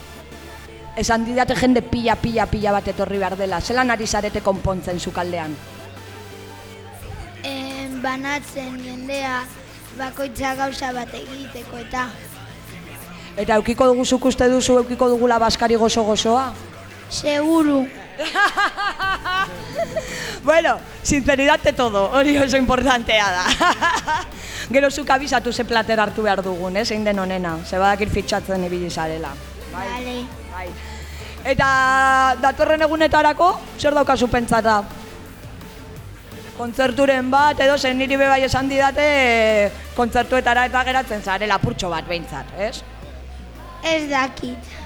S20: Esan didate jende pila, pila, pila bat etorri behar dela. Zelan ari zarete konpontzen sukaldean?
S21: em, banatzen jendea bakoitza gauza bat egiteko eta
S20: Eta eukiko dugu zuk uste duzu eukiko dugula baskari gozo-gozoa?
S21: Seguru.
S20: Bueno, sinceridade todo, hori oso importantea da. Gero zuk abisatu ze plater hartu behar dugun, eh? zein den onena. Ze badakit fitxatzen ibili zarela.
S21: Vale.
S20: Bai. Eta datorren egunetarako, zer daukazu pentsata? Kontzerturen bat, edo zen niri be bai esan didate kontzertuetara eta geratzen zarela purtxo bat behintzat, ez?
S21: Ez dakit.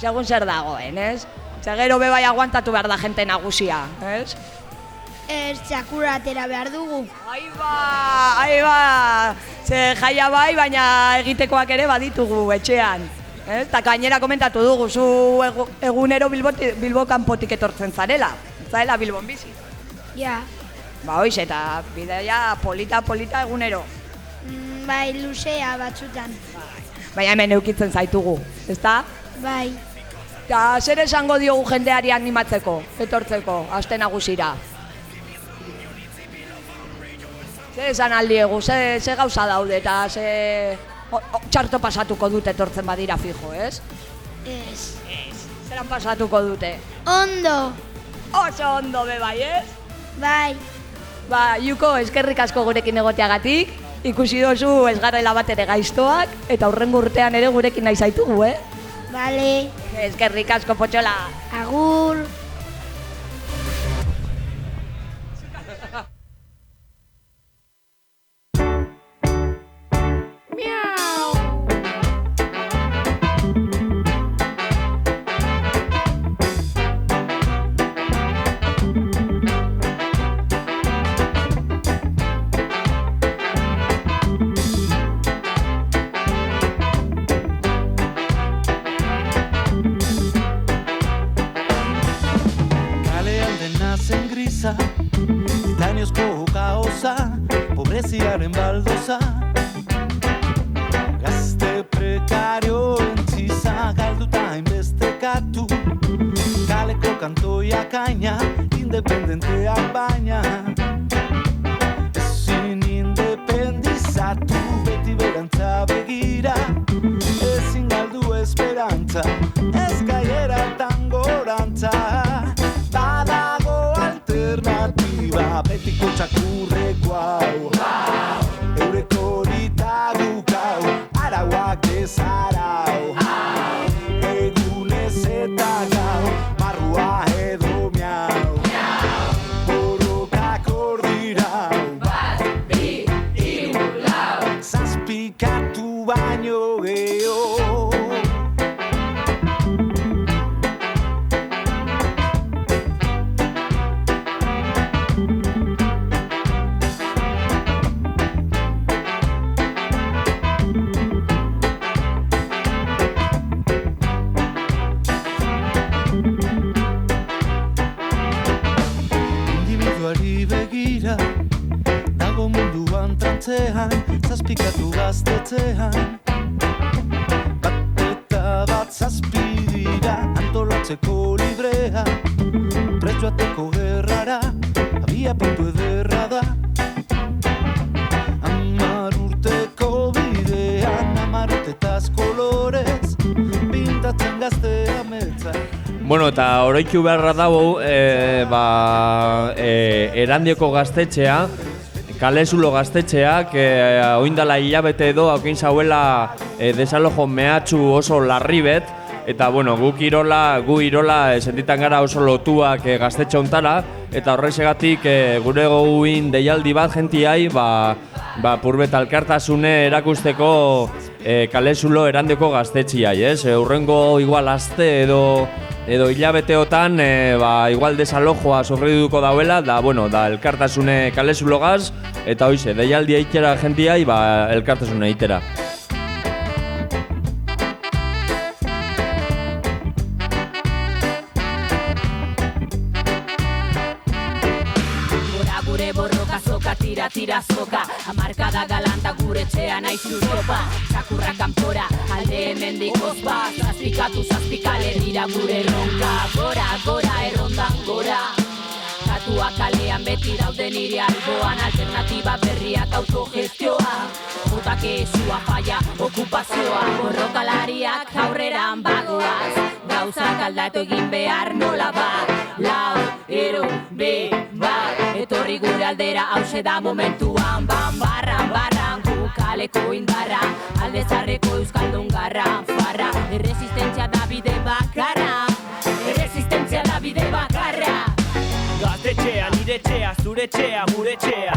S20: Segun zer dagoen, ez? Ze gero be bai aguantatu behar da jente nagusia, ez?
S21: Ez txakura atera behar dugu.
S20: Aiba, aiba, ze jaia bai, baina egitekoak ere baditugu etxean. Ez? Ta gainera komentatu dugu, zu egu- egunero Bilboti, Bilbo kanpotik etortzen zarela. Zarela Bilbon bizi.
S21: Ja,
S20: Ba, hoiz, eta bidaia polita, polita egunero.
S21: mm, bai luzea batzutan.
S20: Baina hemen eukitzen zaitugu, ezta?
S21: Bai,
S20: Eta zer esango diogu jendeari animatzeko, etortzeko, aste nagusira? Zer esan aldiegu, ze, ze gauza daude eta ze o, o, txarto pasatuko dute etortzen badira fijo, ez?
S21: ez.
S20: Zeran pasatuko dute?
S21: Ondo.
S20: Oso ondo be bai, ez?
S21: Bai.
S20: Ba, Juko, eskerrik asko gurekin egoteagatik, ikusi dozu ez garela bat ere gaiztoak, eta hurrengo urtean ere gurekin nahi zaitugu, eh?
S21: Vale.
S20: Eskerrik asko, potxola.
S21: Agur.
S22: Pobreziaren baldoza Gazte prekario entziza Galduta hainbeste katu Kaleko kantoia kaina Independenteak baina Abia puntu ederra da Amar urteko bidean Amar urtetaz kolorez Pintatzen gazte ametza
S3: Bueno, eta oroitu beharra dago, e, ba, e, erandioko gaztetxea, kalezulo gaztetxeak, e, oindala hilabete edo, haukin zauela e, desalojo mehatxu oso larri bet, eta bueno, guk irola, gu irola sentitan gara oso lotuak e, gaztetxe ontara, eta horrexegatik e, gure goguin deialdi bat jentiai, ba, ba, purbet alkartasune erakusteko e, kalezulo erandioko gaztetxiai, ez? E, urrengo igual aste edo edo hilabeteotan e, ba, igual desalojoa sofriduko dauela, da, bueno, da elkartasune kalezulogaz, eta hoize, deialdi eitera jentiai, ba, elkartasune eitera.
S17: Txea naizu topa Sakurra kanpora, alde hemendik ospa. Zazpikatu zazpikale dira gure ronka Gora, gora, errondan gora. Katua kalean beti dauden nire alboan. Alternatiba berriak autogestioa Botak ezua falla, okupazioa. Borrokalariak aurreran bagoaz. Gauzak aldatu egin behar nola ba. Lau, iru, bi, bat Etorri gure aldera hause da momentuan. Ban, barran, barran, gu kaleko indarra Alde zarreko euskaldun garra Farra, erresistentzia da bide bakarra Erresistentzia da bide bakarra.
S23: Gaztetxea, nire txea, zure txea, gure txea.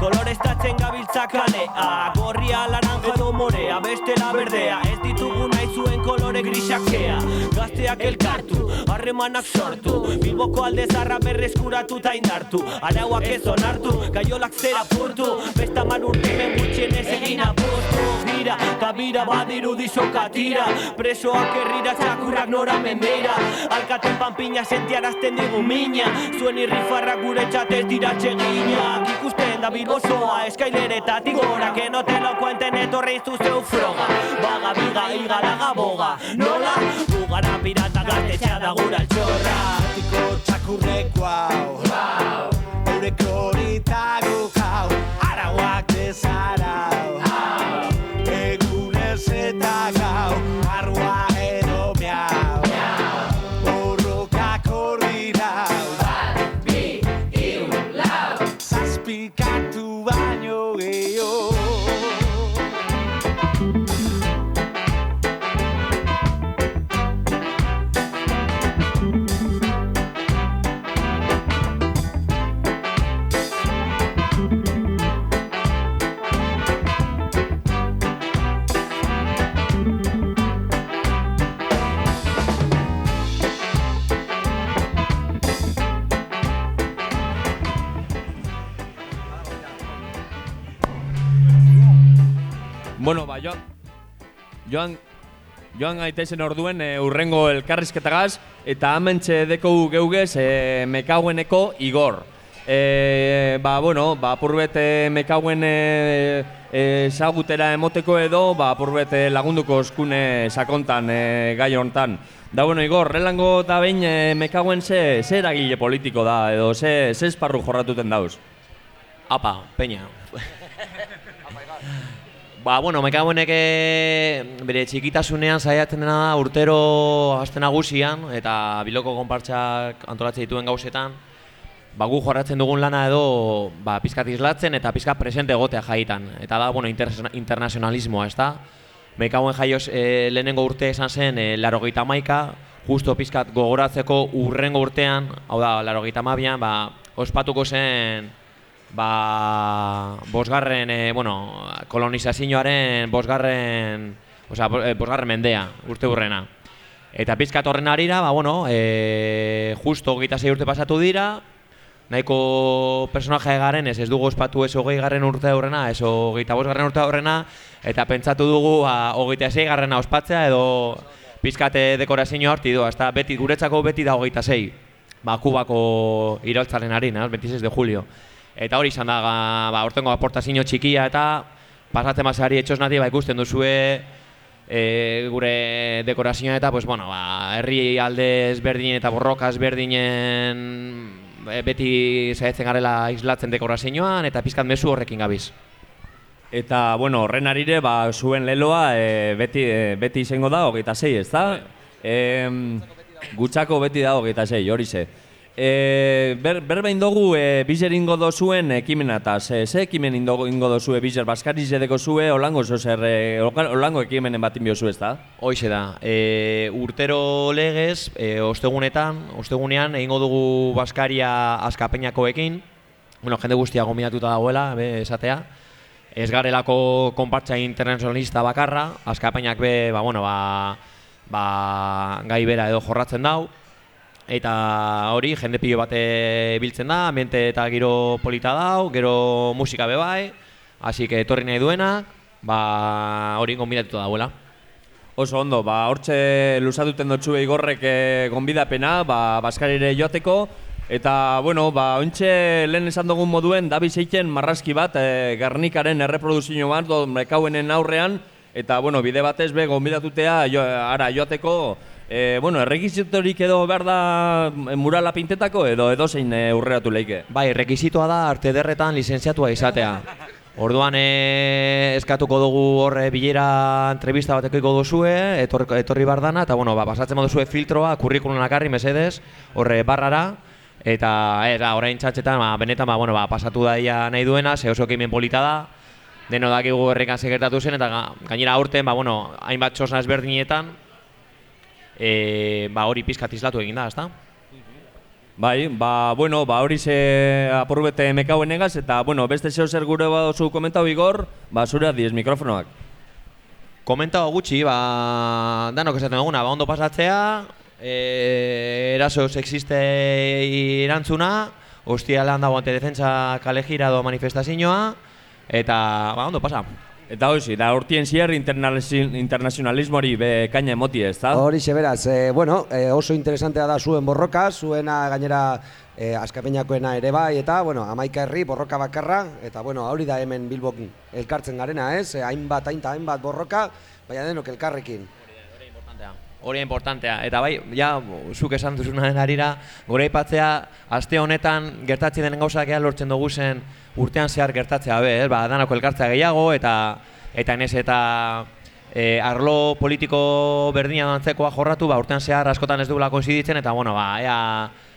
S23: Koloreztatzen gabiltza kalea Gorria, laranja edo morea, bestela berdea. Ez ditugu nahi zuen kolore grisakea Gazteak elkartu, harremanak sortu. Bilboko alde zarra berreskuratu ta indartu. Arauak ez onartu, gaiolak zera purtu Besta man urtimen gutxienez egin apurtu. Gira, kabira badiru disoka tira. Presoak herrira txakurrak nora mendera Alkaten panpina sentiarazten digu mina. Zuen irrifarra gure txatez dira txeginak Ikusten da bilbosoa eskaileretatik gora. Que no te lo cuenten etorri zuzeu froga. Baga, biga, iga, laga, boga. Nola? Gugara pirata gaztetxea da gura altxorra
S22: Zatiko txakurreko hau Eureko horitago hau Arauak desarau
S3: Bueno, ba, joan, joan, joan gaitezen orduen e, urrengo elkarrizketagaz, eta hementxe deko geugez e, mekaueneko Igor. E, ba, bueno, ba, apurbet e, mekauen e, e, sagutera emoteko edo, ba, apurbet lagunduko eskune sakontan e, gai hontan. Da, bueno, Igor, relango da behin e, mekauen ze, ze eragile politiko da, edo ze, ze esparru jorratuten dauz?
S24: Apa, peña. Ba, bueno, mekagoenek eh, bere txikitasunean saiatzen dena da urtero aste nagusian eta biloko konpartsak antolatzen dituen gauzetan ba, gu jorratzen dugun lana edo ba, pizkat islatzen eta pizkat presente egotea jaitan. Eta da, bueno, inter internazionalismoa, ez da? Mekagoen jaioz e, lehenengo urte esan zen e, larogeita maika, justo pizkat gogoratzeko urrengo urtean, hau da, larogeita mabian, ba, ospatuko zen ba, bosgarren, e, bueno, kolonizazioaren bosgarren, osea, eh, bosgarren mendea, urte hurrena. Eta pizkat horren arira, ba, bueno, e, justo hogeita sei urte pasatu dira, nahiko personaje garen ez ez dugu ospatu ez hogei garren urte horrena, ez hogeita bost garren urte horrena, eta pentsatu dugu ba, hogeita sei garrena ospatzea edo pizkate dekorazio harti doa, ezta beti, guretzako beti da hogeita sei, ba, kubako iraultzaren harina, 26 de julio. Eta hori izan da, ba, ortengo aportazio txikia eta pasatzen basari etxos nati, ba, ikusten duzue e, gure dekorazioa eta, pues, bueno, ba, herri alde ezberdinen eta borroka ezberdinen e, beti saiatzen garela islatzen dekorazioan eta pizkat mezu horrekin gabiz.
S3: Eta, bueno, horren arire, ba, zuen leloa e, beti, e, beti izango da, hogeita sei, ez da? E, gutxako beti da hogeita sei, hori ze. E, ber, berbein dugu e, bizer ingo dozuen ekimena eta ze, ekimen ingo, ingo dozue bizer? Baskari zedeko zue olango zozer, e, olango ekimenen bat inbiozu ez da?
S24: Hoize da, e, urtero legez, e, ostegunetan, ostegunean egingo dugu Baskaria askapeinakoekin, bueno, jende guztia gombinatuta dagoela, be, esatea, ez garelako konpartza internazionalista bakarra, askapainak be, ba, bueno, ba, ba, gai bera edo jorratzen dau, eta hori jende pilo bate biltzen da, ambiente eta giro polita dau, gero musika be bai, así que etorri nahi duenak, ba, hori gombinatuta dagoela.
S3: Oso ondo, ba, hortxe lusatuten dutxue igorrek e, gonbidapena, ba, Baskarire joateko, Eta, bueno, ba, ointxe lehen esan dugun moduen, dabi zeitzen marrazki bat, e, garnikaren erreproduzio bat, do, mekauenen aurrean, eta, bueno, bide batez be, gonbidatutea, jo, ara, joateko, e, bueno, errekizitorik edo behar da e, murala pintetako, edo edo zein e, urreratu leike.
S24: Bai, rekizitoa da arte derretan lizentziatua izatea. Orduan e, eskatuko dugu horre bilera entrevista bateko iko duzue, etor, etorri bar dana, eta bueno, ba, pasatzen duzue filtroa, kurrikulunak harri mesedez, horre barrara, eta era orain txatxetan, ba, benetan, ba, bueno, ba, pasatu daia nahi duena, ze oso ekimen polita da, deno dakigu herrikan segertatu zen, eta ga- gainera aurten, ba, bueno, hainbat txosna ezberdinetan, e, ba, hori pizkat islatu egin da, ezta?
S3: Bai, ba, bueno, ba, hori ze apurbete mekauen egaz, eta, bueno, beste zeo zer gure badozu komentau igor, ba, zure adiez mikrofonoak.
S24: Komentau gutxi, ba, danok esaten duguna, ba, ondo pasatzea, e, eraso sexiste erantzuna, hostialean dago ante defensa kale gira do manifestazioa, eta, ba, ondo pasa.
S3: Eta hozi, da urtien zier internazi- internazionalismori be kaina emoti ez, da?
S15: Hori beraz, e, bueno, e, oso interesantea da zuen borroka, zuena gainera e, askapeñakoena ere bai, eta, bueno, amaika herri, borroka bakarra, eta, bueno, hori da hemen Bilbon elkartzen garena, ez? Hainbat, hainta, hainbat borroka, baina denok elkarrekin.
S24: Hori importantea, eta bai, ja, zuk esan duzunaren arira, gure aipatzea, aste honetan gertatzen den gauzak ea lortzen dugu zen urtean zehar gertatzea be, eh? ba, danako elkartzea gehiago, eta eta enez eta e, arlo politiko berdina dantzekoa jorratu, ba, urtean zehar askotan ez dugula konsiditzen, eta bueno, ba, ea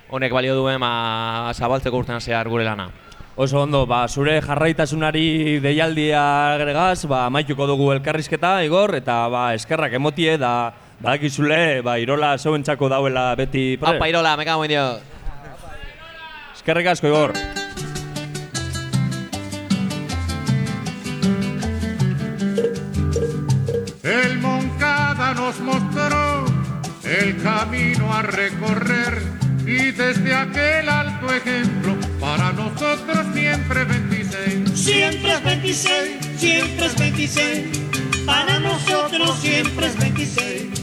S24: honek balio duen ba, zabaltzeko urtean zehar gure lana.
S3: Oso ondo, ba, zure jarraitasunari deialdia agregaz, ba, amaituko dugu elkarrizketa, Igor, eta ba, eskerrak emotie, da badakizule, ba, Irola zeuentzako dauela beti pre.
S24: Apa, Irola, me cago en Dios.
S3: Eskerrik asko, Igor.
S13: El Moncada nos mostró el camino a recorrer y desde aquel alto ejemplo para nosotros siempre 26.
S25: Siempre es 26, siempre es 26. Para nosotros siempre es 26.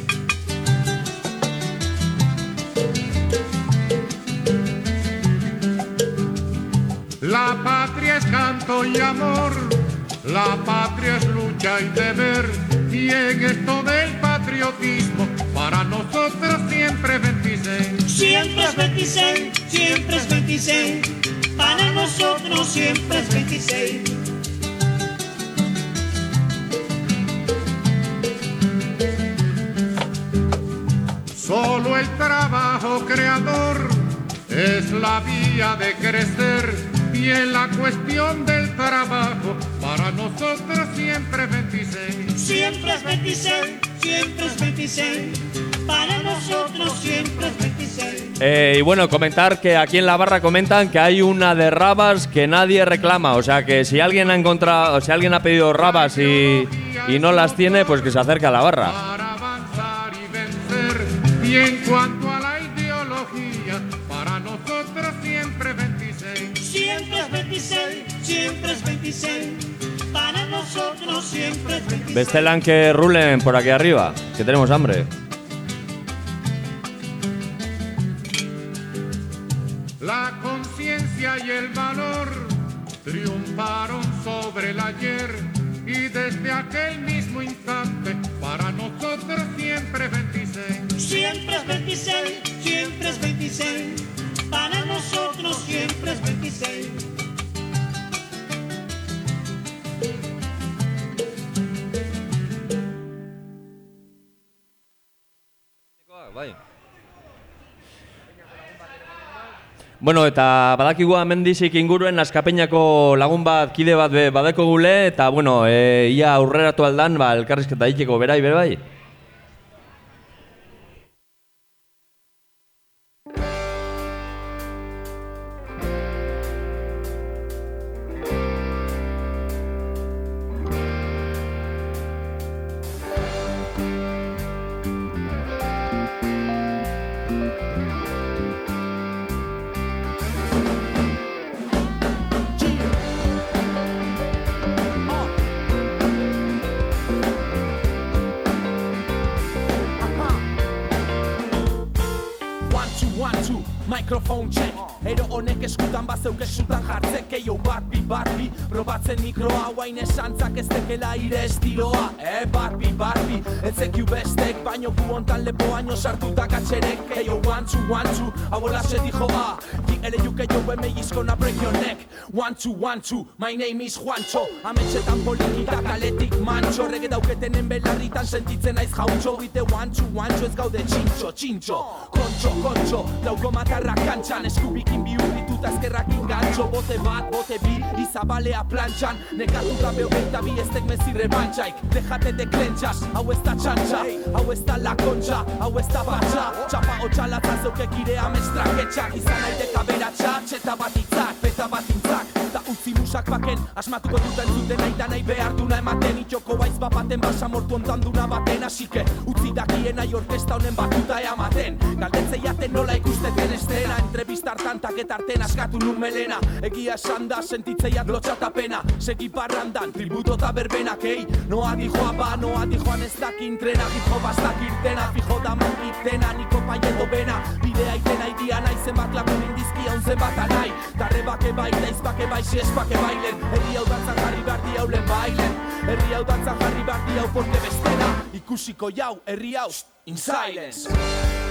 S13: La patria es canto y amor, la patria es lucha y deber, y en esto del patriotismo, para nosotros siempre 26.
S25: Siempre es 26, siempre es 26. Para nosotros siempre es 26.
S13: Solo el trabajo creador es la vía de crecer y en la cuestión del trabajo para nosotros siempre 26.
S25: Siempre es 26, siempre es 26. Para nosotros siempre es 26.
S3: Eh, y bueno, comentar que aquí en la barra comentan que hay una de rabas que nadie reclama. O sea que si alguien ha encontrado, si alguien ha pedido rabas y, y no las tiene, pues que se acerque a la barra.
S13: Y en cuanto a la
S25: es 26. Para nosotros siempre es 26.
S3: Bestelan que rulen por aquí arriba, que tenemos hambre.
S13: La conciencia y el valor triunfaron sobre el ayer y desde aquel mismo instante para nosotros siempre 26.
S25: Siempre es 26, siempre es 26. Para nosotros siempre es 26.
S3: Bai. Bueno, eta badakigu amendizik inguruen askapeñako lagun bat, kide bat badeko gule, eta bueno, e, ia aurreratu aldan, ba, elkarrizketa iteko berai, bere
S26: microphone check. Ero honek eskutan bazeuk esutan jartzek Eio bat bi bat bi Probatzen mikroa guain esantzak ez tekela ire estiloa. E bat bi bat bi Etzekiu bestek baino gu hontan lepo baino sartutak atxerek one two one two Hau hola se dijo a Di ele yuke jo your neck. One two one two My name is Juancho. Ametxetan polikita kaletik mancho. Rege dauketenen belarritan sentitzen naiz jautxo two one two ez gaude txintxo txintxo. Kontxo kontxo Dauko matarra kantxan. Eskubikin bihurrituta ezkerrakin gantxo Bote bat, bote bi, izabalea plantxan. Nekatuta behogeita bi ez tek mezi rebantxaik Dejate de klentzas, hau ez da txantxa Hau ez da la kontxa, hau ez da batxa. Txapa otxalatza zeukek ire amestraketxak Izan nahi aberatxa, txeta bat itzak, peta bat intzak utzi musak baken, asmatuko duten zuten nahi da nahi behar ematen. Itxoko baiz bapaten basa mortu ontan duna baten Asike, utzi dakien nahi orkesta honen batuta eamaten Galdetzei jaten nola ikusteten estena Entrevista hartan taketarten askatu nun melena. Egia esan da sentitzeiat lotxata pena Segi parrandan, tributo eta berbenak ei. Noa dijoa ba, noa dijoan ez dakin trena Fijo bastak irtena, fijo da mangitena Niko paieto bena, bidea itena idia nahi Zenbat lagun indizkia un zenbat anai Tarre bake bai, daiz bake bai, sies bake bailen. Herri hau dantzan jarri behar di haulen bailen. Herri hau dantzan jarri behar di hau porque bestera Ikusiko jau, herri hau, in silence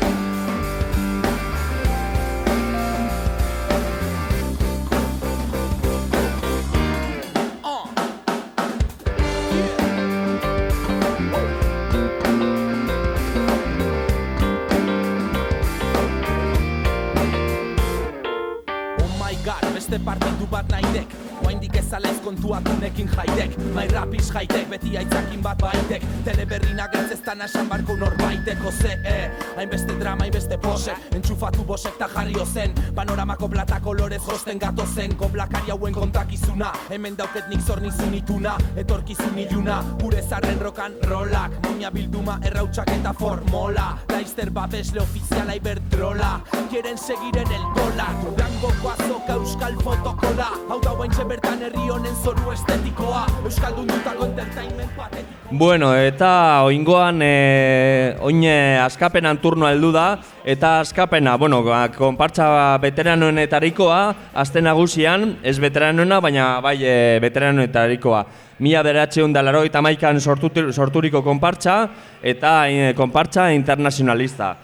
S26: my god, beste partidu bat nahi dek Oaindik ez kontuak unekin jaidek Mai rapiz jaitek, beti aitzakin bat baitek. Teleberrinak ez ez tan esan barko norbaitek Oze, eh, hainbeste drama, hainbeste pose. Entxufatu bosek ta jarri ozen. Panoramako plata kolorez josten gato zen Koblakari hauen kontakizuna. Hemen dauket nik zor nizun ituna. Etorkizun iluna, gure zarren rokan rolak Muina bilduma errautsak eta formola. Laizter babesle ofiziala iberdrola. Quieren seguir en el dólar Durangoko azoka euskal fotokola. Hau da guaintxe bertan herri honen zoru estetikoa Euskaldun dutako entertainment patetiko
S3: Bueno, eta oingoan e, oine askapenan turno heldu da eta askapena, bueno, ba, konpartza veteranoenetarikoa azte nagusian, ez veteranoena, baina bai e, veteranoetarikoa. Mila beratxeun da laro eta maikan sortu, sorturiko konpartza eta e, konpartza internazionalista.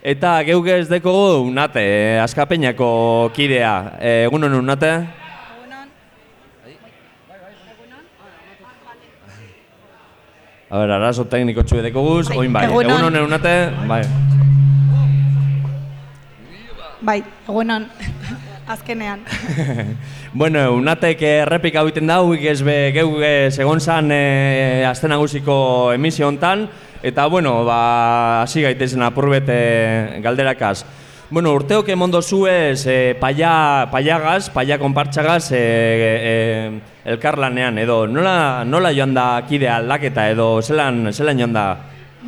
S3: Eta geuge ez deko unate, e, askapenako kidea. E, egunon unate? A ber, arazo tekniko txue deko guz, oin bai.
S27: egunon.
S3: Egunon egunate, bai.
S27: Bai, egunon, azkenean.
S3: bueno, unatek errepika egiten da, huik ez be geu e, segon zan e, azte nagusiko emisio hontan, eta bueno, ba, hasi gaitezen apurbet e, galderakaz. Bueno, urteok emondo zuez e, paia, paiagaz, paia konpartxagaz e, e, elkarlanean, edo nola, nola joan da kide aldaketa, edo zelan, zelan joan da?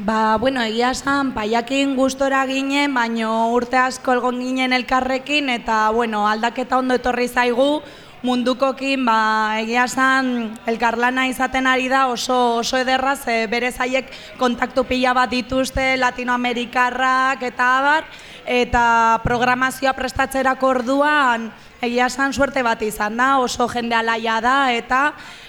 S27: Ba, bueno, egia esan, paiakin gustora ginen, baino urte asko egon ginen elkarrekin, eta, bueno, aldaketa ondo etorri zaigu, mundukokin, ba, egia esan, elkarlana izaten ari da oso, oso ederra, ze bere zaiek kontaktu pila bat dituzte Latinoamerikarrak eta abar, eta programazioa prestatzerako orduan, egia esan suerte bat izan da, oso jende alaia da, eta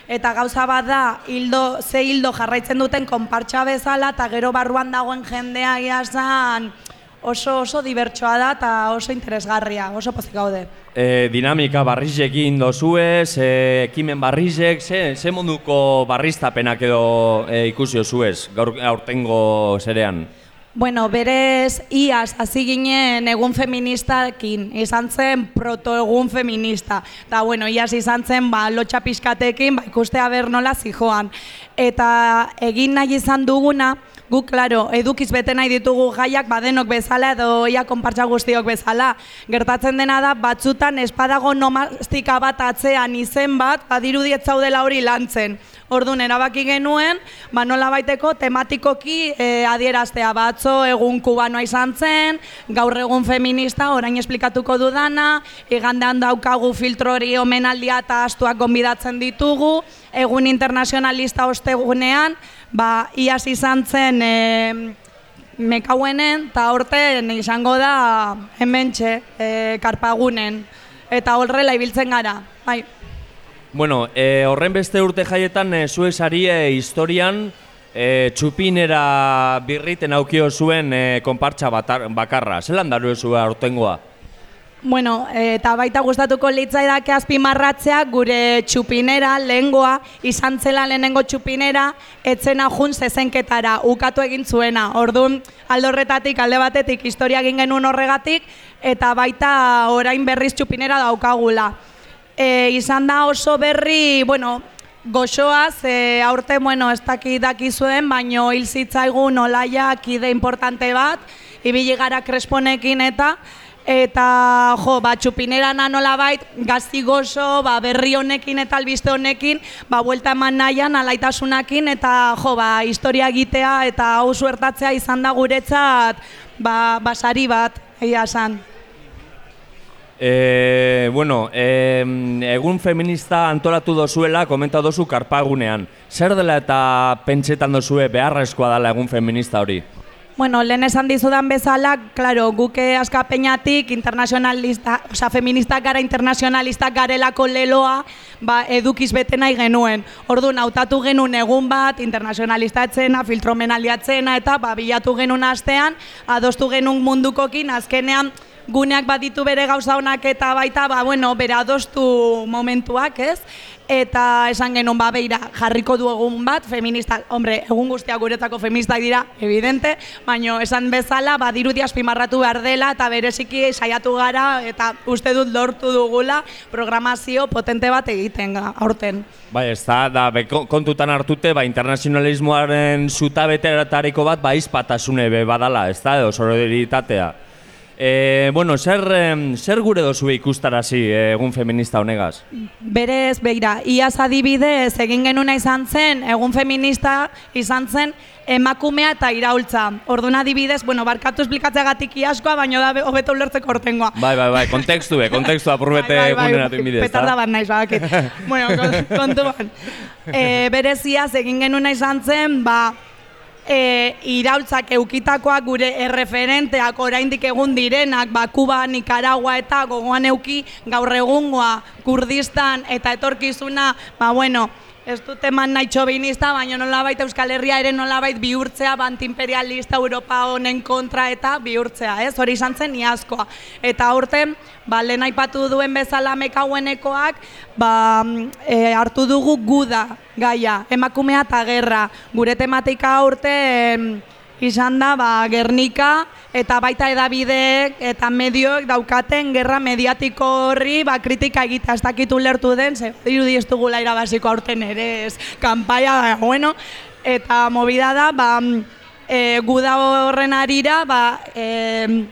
S27: eta gauza bat da, hildo, ze hildo jarraitzen duten konpartxa bezala, eta gero barruan dagoen jendea egia esan oso oso dibertsoa da eta oso interesgarria, oso pozik gaude.
S3: E, dinamika barrizekin dozuez, e, ekimen barrizek, ze, ze munduko barriztapenak edo e, ikusi osuez, gaur aurtengo zerean?
S27: Bueno, berez, iaz, hasi ginen egun feministakin, izan zen protoegun feminista. Eta, bueno, iaz izan zen, ba, lotxa pixkatekin, ba, ikustea ber nola zijoan. Eta egin nahi izan duguna, guk, klaro, edukiz bete nahi ditugu gaiak badenok bezala edo ia konpartsa guztiok bezala. Gertatzen dena da, batzutan espadago nomastika bat atzean izen bat, badirudi ez zaudela hori lantzen. Orduan erabaki genuen, ba nola baiteko tematikoki e, adieraztea batzo egun kubanoa izan zen, gaur egun feminista, orain esplikatuko dudana, igandean daukagu filtro hori omenaldia eta astuak gonbidatzen ditugu, egun internazionalista ostegunean, ba, iaz izan zen e, mekauenen, eta horten izango da hementxe, e, karpagunen, eta horrela ibiltzen gara. Bai,
S3: Bueno, e, horren beste urte jaietan e, zuek sarie historian e, txupinera birriten aukio zuen e, konpartxa batar, bakarra. Zelan daru zuen aurtengoa?
S27: Bueno, eta baita gustatuko litzaidake azpimarratzea gure txupinera, lehengoa, izan zela lehenengo txupinera, etzena jun zezenketara, ukatu egin zuena. Orduan, aldorretatik, alde batetik, historia egin genuen horregatik, eta baita orain berriz txupinera daukagula. E, izan da oso berri, bueno, goxoaz, e, aurte, bueno, ez daki dakizuen, baino hil zitzaigun olaia kide importante bat, ibili gara kresponekin eta, eta jo, ba, txupinera nola bait, gazti gozo, ba, berri honekin eta albiste honekin, ba, buelta eman nahian, alaitasunakin, eta jo, ba, historia egitea eta hau suertatzea izan da guretzat, ba, basari bat, egia esan.
S3: E, bueno, e, egun feminista antolatu dozuela, komenta dozu karpagunean. Zer dela eta pentsetan dozue beharrezkoa dela egun feminista hori?
S27: Bueno, lehen esan dizudan bezala, claro, guke askapeñatik internacionalista, osea, feministak gara internacionalistak garelako leloa, ba, edukiz bete nahi genuen. Orduan, hautatu genuen egun bat, internacionalistatzena, filtromenaliatzena, eta ba, bilatu genuen astean, adostu genuen mundukokin, azkenean, guneak baditu bere gauza honak eta baita, ba, bueno, bere adostu momentuak, ez? Eta esan genuen, ba, beira, jarriko du egun bat, feminista, hombre, egun guztiak guretzako feministak dira, evidente, baino esan bezala, ba, dirudi azpimarratu behar dela, eta bereziki saiatu gara, eta uste dut lortu dugula programazio potente bat egiten aurten.
S3: Bai, ez da, da be, ko- kontutan hartute, ba, internazionalismoaren zutabetetariko bat, ba, izpatasune be badala, ez da, edo solidaritatea. E, bueno, zer, zer gure dozu ikustarazi eh, egun feminista honegaz?
S27: Berez, beira, iaz adibidez egin genuna izan zen, egun feminista izan zen, emakumea eta iraultza. Orduan adibidez, bueno, barkatu esplikatzeagatik iaskoa, baino da be- hobeto ulertzeko hortengoa.
S3: Bai, bai, bai, kontekstu, be, kontekstu apurbete
S27: Bai, bai,
S3: eguneratu inbidez,
S27: Petarda bat naiz, badakit. bueno, kon- kontuan. E, bereziaz egin genuna izan zen, ba, e, iraultzak eukitakoak gure erreferenteak oraindik egun direnak, ba, Kuba, Nicaragua eta gogoan euki gaur egungoa, Kurdistan eta etorkizuna, ba, bueno, ez dut eman nahi txobinista, baina nolabait Euskal Herria ere nolabait bihurtzea ba, antiimperialista Europa honen kontra eta bihurtzea, ez? Hori izan zen iazkoa. Eta aurten, ba, lehen aipatu duen bezala mekauenekoak, ba, e, hartu dugu guda gaia, emakumea eta gerra. Gure tematika aurten izan da ba, Gernika eta baita edabideek eta medioek daukaten gerra mediatiko horri ba, kritika egitea ez dakit ulertu den, ze dirudi ez dugula irabaziko aurten ere ez kanpaia, bueno, eta movida da, ba, e, guda horren arira, ba, e,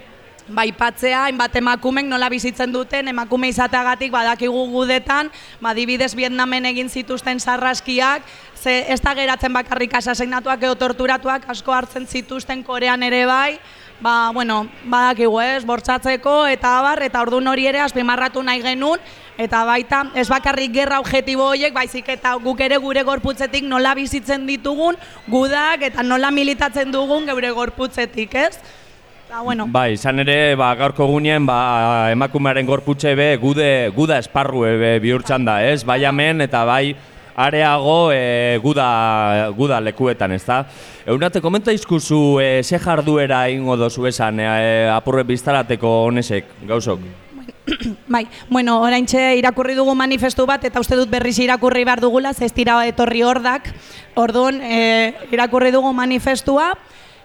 S27: ba, ipatzea, hainbat emakumek nola bizitzen duten, emakume izateagatik badakigu gudetan, ba, dibidez Vietnamen egin zituzten sarraskiak, ze ez da geratzen bakarrik asaseinatuak edo torturatuak asko hartzen zituzten Korean ere bai, ba, bueno, badakigu ez, bortzatzeko eta abar, eta ordun hori ere azpimarratu nahi genuen, eta baita ez bakarrik gerra objektibo horiek, baizik eta guk ere gure gorputzetik nola bizitzen ditugun, gudak eta nola militatzen dugun geure gorputzetik, ez? Eta, bueno,
S3: Bai, izan ere, ba, gaurko gunean, ba, emakumearen gorputxe be, gude, guda esparru be, bihurtzan da, ez? Bai hemen eta bai areago e, guda, guda lekuetan, ez da? Eunate, komenta izkuzu, e, ze jarduera ingo dozu esan, e, apurre biztarateko honesek, gauzok?
S27: Bai, bueno, oraintxe irakurri dugu manifestu bat eta uste dut berriz irakurri behar dugula, ez dira etorri hordak. Orduan, e, irakurri dugu manifestua,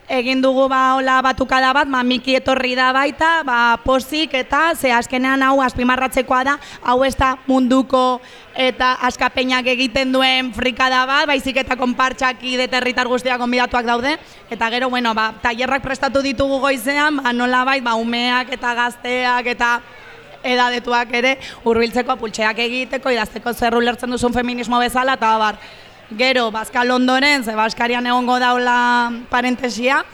S27: egin dugu ba hola batukada bat, mamiki etorri da baita, ba pozik eta ze azkenean hau azpimarratzekoa da, hau ez da munduko eta askapeñak egiten duen frikada bat, baizik eta konpartxak ide territar guztiak konbidatuak daude, eta gero, bueno, ba, tailerrak prestatu ditugu goizean, ba, nola ba, umeak eta gazteak eta edadetuak ere hurbiltzeko apultxeak egiteko, idazteko zer ulertzen duzun feminismo bezala, eta bar, gero, Bazkal ondoren, ze Baskarian egongo daula parentesia,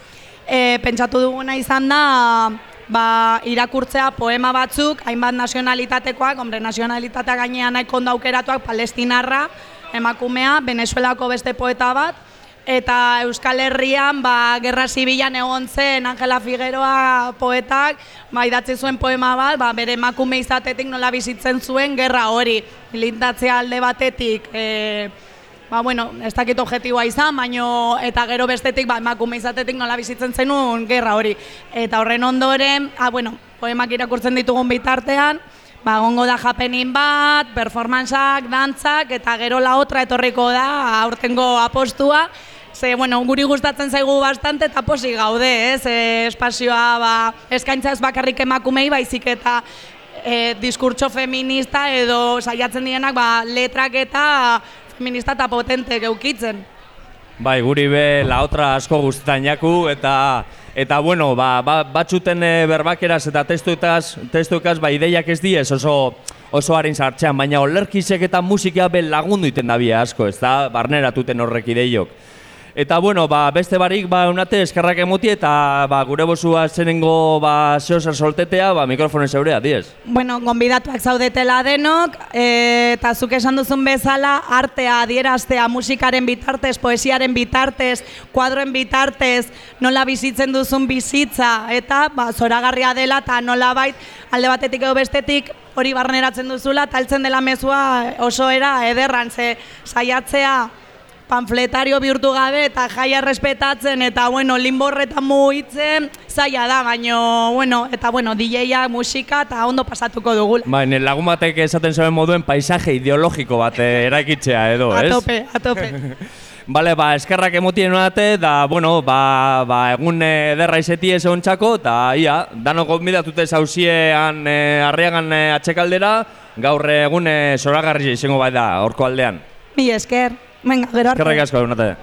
S27: e, pentsatu duguna izan da, ba, irakurtzea poema batzuk, hainbat nazionalitatekoak, hombre, nazionalitatea gainean nahiko ondo aukeratuak, palestinarra, emakumea, Venezuelako beste poeta bat, Eta Euskal Herrian, ba, Gerra Zibilan egon zen Angela Figueroa poetak, ba, idatzi zuen poema bat, ba, bere emakume izatetik nola bizitzen zuen gerra hori. Lindatzea alde batetik, e, ba, bueno, ez dakit objetiboa izan, baino, eta gero bestetik, ba, emakume izatetik nola bizitzen zenun gerra hori. Eta horren ondoren, ah, bueno, poemak irakurtzen ditugun bitartean, ba, gongo da japenin bat, performantzak, dantzak, eta gero la otra etorriko da, aurtengo apostua, Ze, bueno, guri gustatzen zaigu bastante eta posi gaude, ez? E, espazioa, ba, eskaintza ez bakarrik emakumei, baizik eta e, diskurtso feminista edo saiatzen dienak, ba, letrak eta feminista eta potente geukitzen.
S3: Bai, guri be la otra asko gustetan jaku eta eta bueno, ba, ba batzuten e, berbakeraz eta testuetaz, testuekaz ba ideiak ez diez oso oso harin sartzean, baina olerkisek eta musika be lagundu iten da asko, ez da, barneratuten horrek ideiok. Eta bueno, ba, beste barik, ba, unate eskerrak emuti eta ba, gure bozua zenengo ba, zehozer soltetea, ba, mikrofonen zeurea, diez?
S27: Bueno, gonbidatuak zaudetela denok, e, eta zuk esan duzun bezala, artea, adieraztea, musikaren bitartez, poesiaren bitartez, kuadroen bitartez, nola bizitzen duzun bizitza, eta ba, zoragarria dela, eta nola bait, alde batetik edo bestetik, hori barneratzen duzula, taltzen dela mezua oso era ederran, ze saiatzea, panfletario bihurtu gabe eta jaia respetatzen eta bueno, linborretan mugitzen zaila da, baino bueno, eta bueno, DJa, musika eta ondo pasatuko dugu.
S3: Ba, lagun batek esaten zuen moduen paisaje ideologiko bat eh, eraikitzea edo, ez?
S27: A tope, a tope.
S3: Bale, ba, eskerrak emotien nuate, da, bueno, ba, ba, egun ederra izeti ez ontxako, eta ia, dano gonbidatute zauziean e, arriagan e, atxekaldera, gaur egun e, zoragarri izango bai da, orko aldean.
S27: Mi esker. Venga, gero arte.
S3: Eskerrik asko, egunate.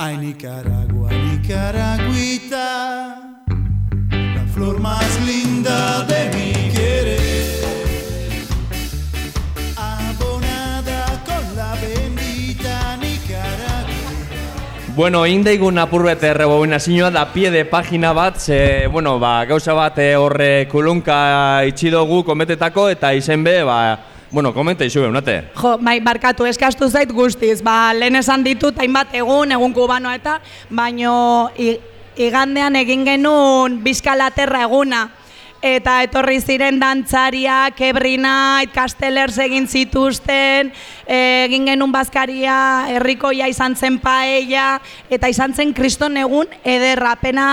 S22: Ay Nicaragua, Nicaragüita, la flor más linda de mi
S3: Bueno, indaigun apurbet errebobinazioa da pie de pagina bat, ze, bueno, ba, gauza bat eh, horre kulunka itxidogu kometetako eta izen be, ba, bueno, komenta izu unate.
S27: Jo, bai, barkatu eskastu zait guztiz, ba, lehen esan ditut hainbat egun, egun kubanoa eta, baino igandean egin genuen bizkalaterra eguna. Eta etorri ziren dantzariak, Every Night, Castellers egin zituzten, egin genuen bazkaria, herrikoia izan zen paella, eta izan zen kriston egun ederra, pena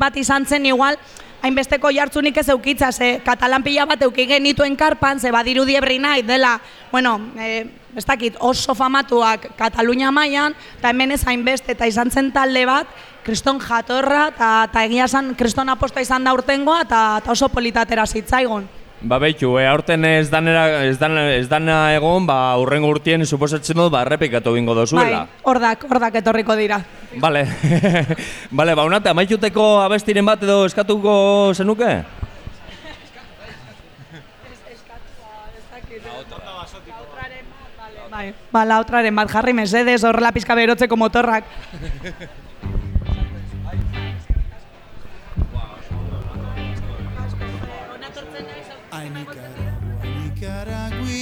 S27: bat izan zen igual, hainbesteko jartzunik ez eukitza, ze katalan pila bat euki genituen karpan, ze badirudi Every Night dela, bueno, e, ez dakit, oso famatuak Katalunia mailan eta hemen ez hainbeste, eta izan zen talde bat, kriston jatorra, eta ta egia esan kriston aposta izan da urtengoa, eta ta oso politatera zitzaigun.
S3: Ba, beitu, e, aurten ez danera, ez dana, ez dana egon, ba, urrengo urtien suposatzen dut, ba, errepikatu bingo dozuela.
S27: Bai, hordak, hordak etorriko dira.
S3: Bale, bale, ba, unate, amaituteko abestiren bat edo eskatuko zenuke?
S27: Bai, ba, la otraren bat jarri mesedez, horrela pizka berotzeko motorrak.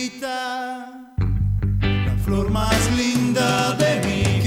S22: La flor más linda de mi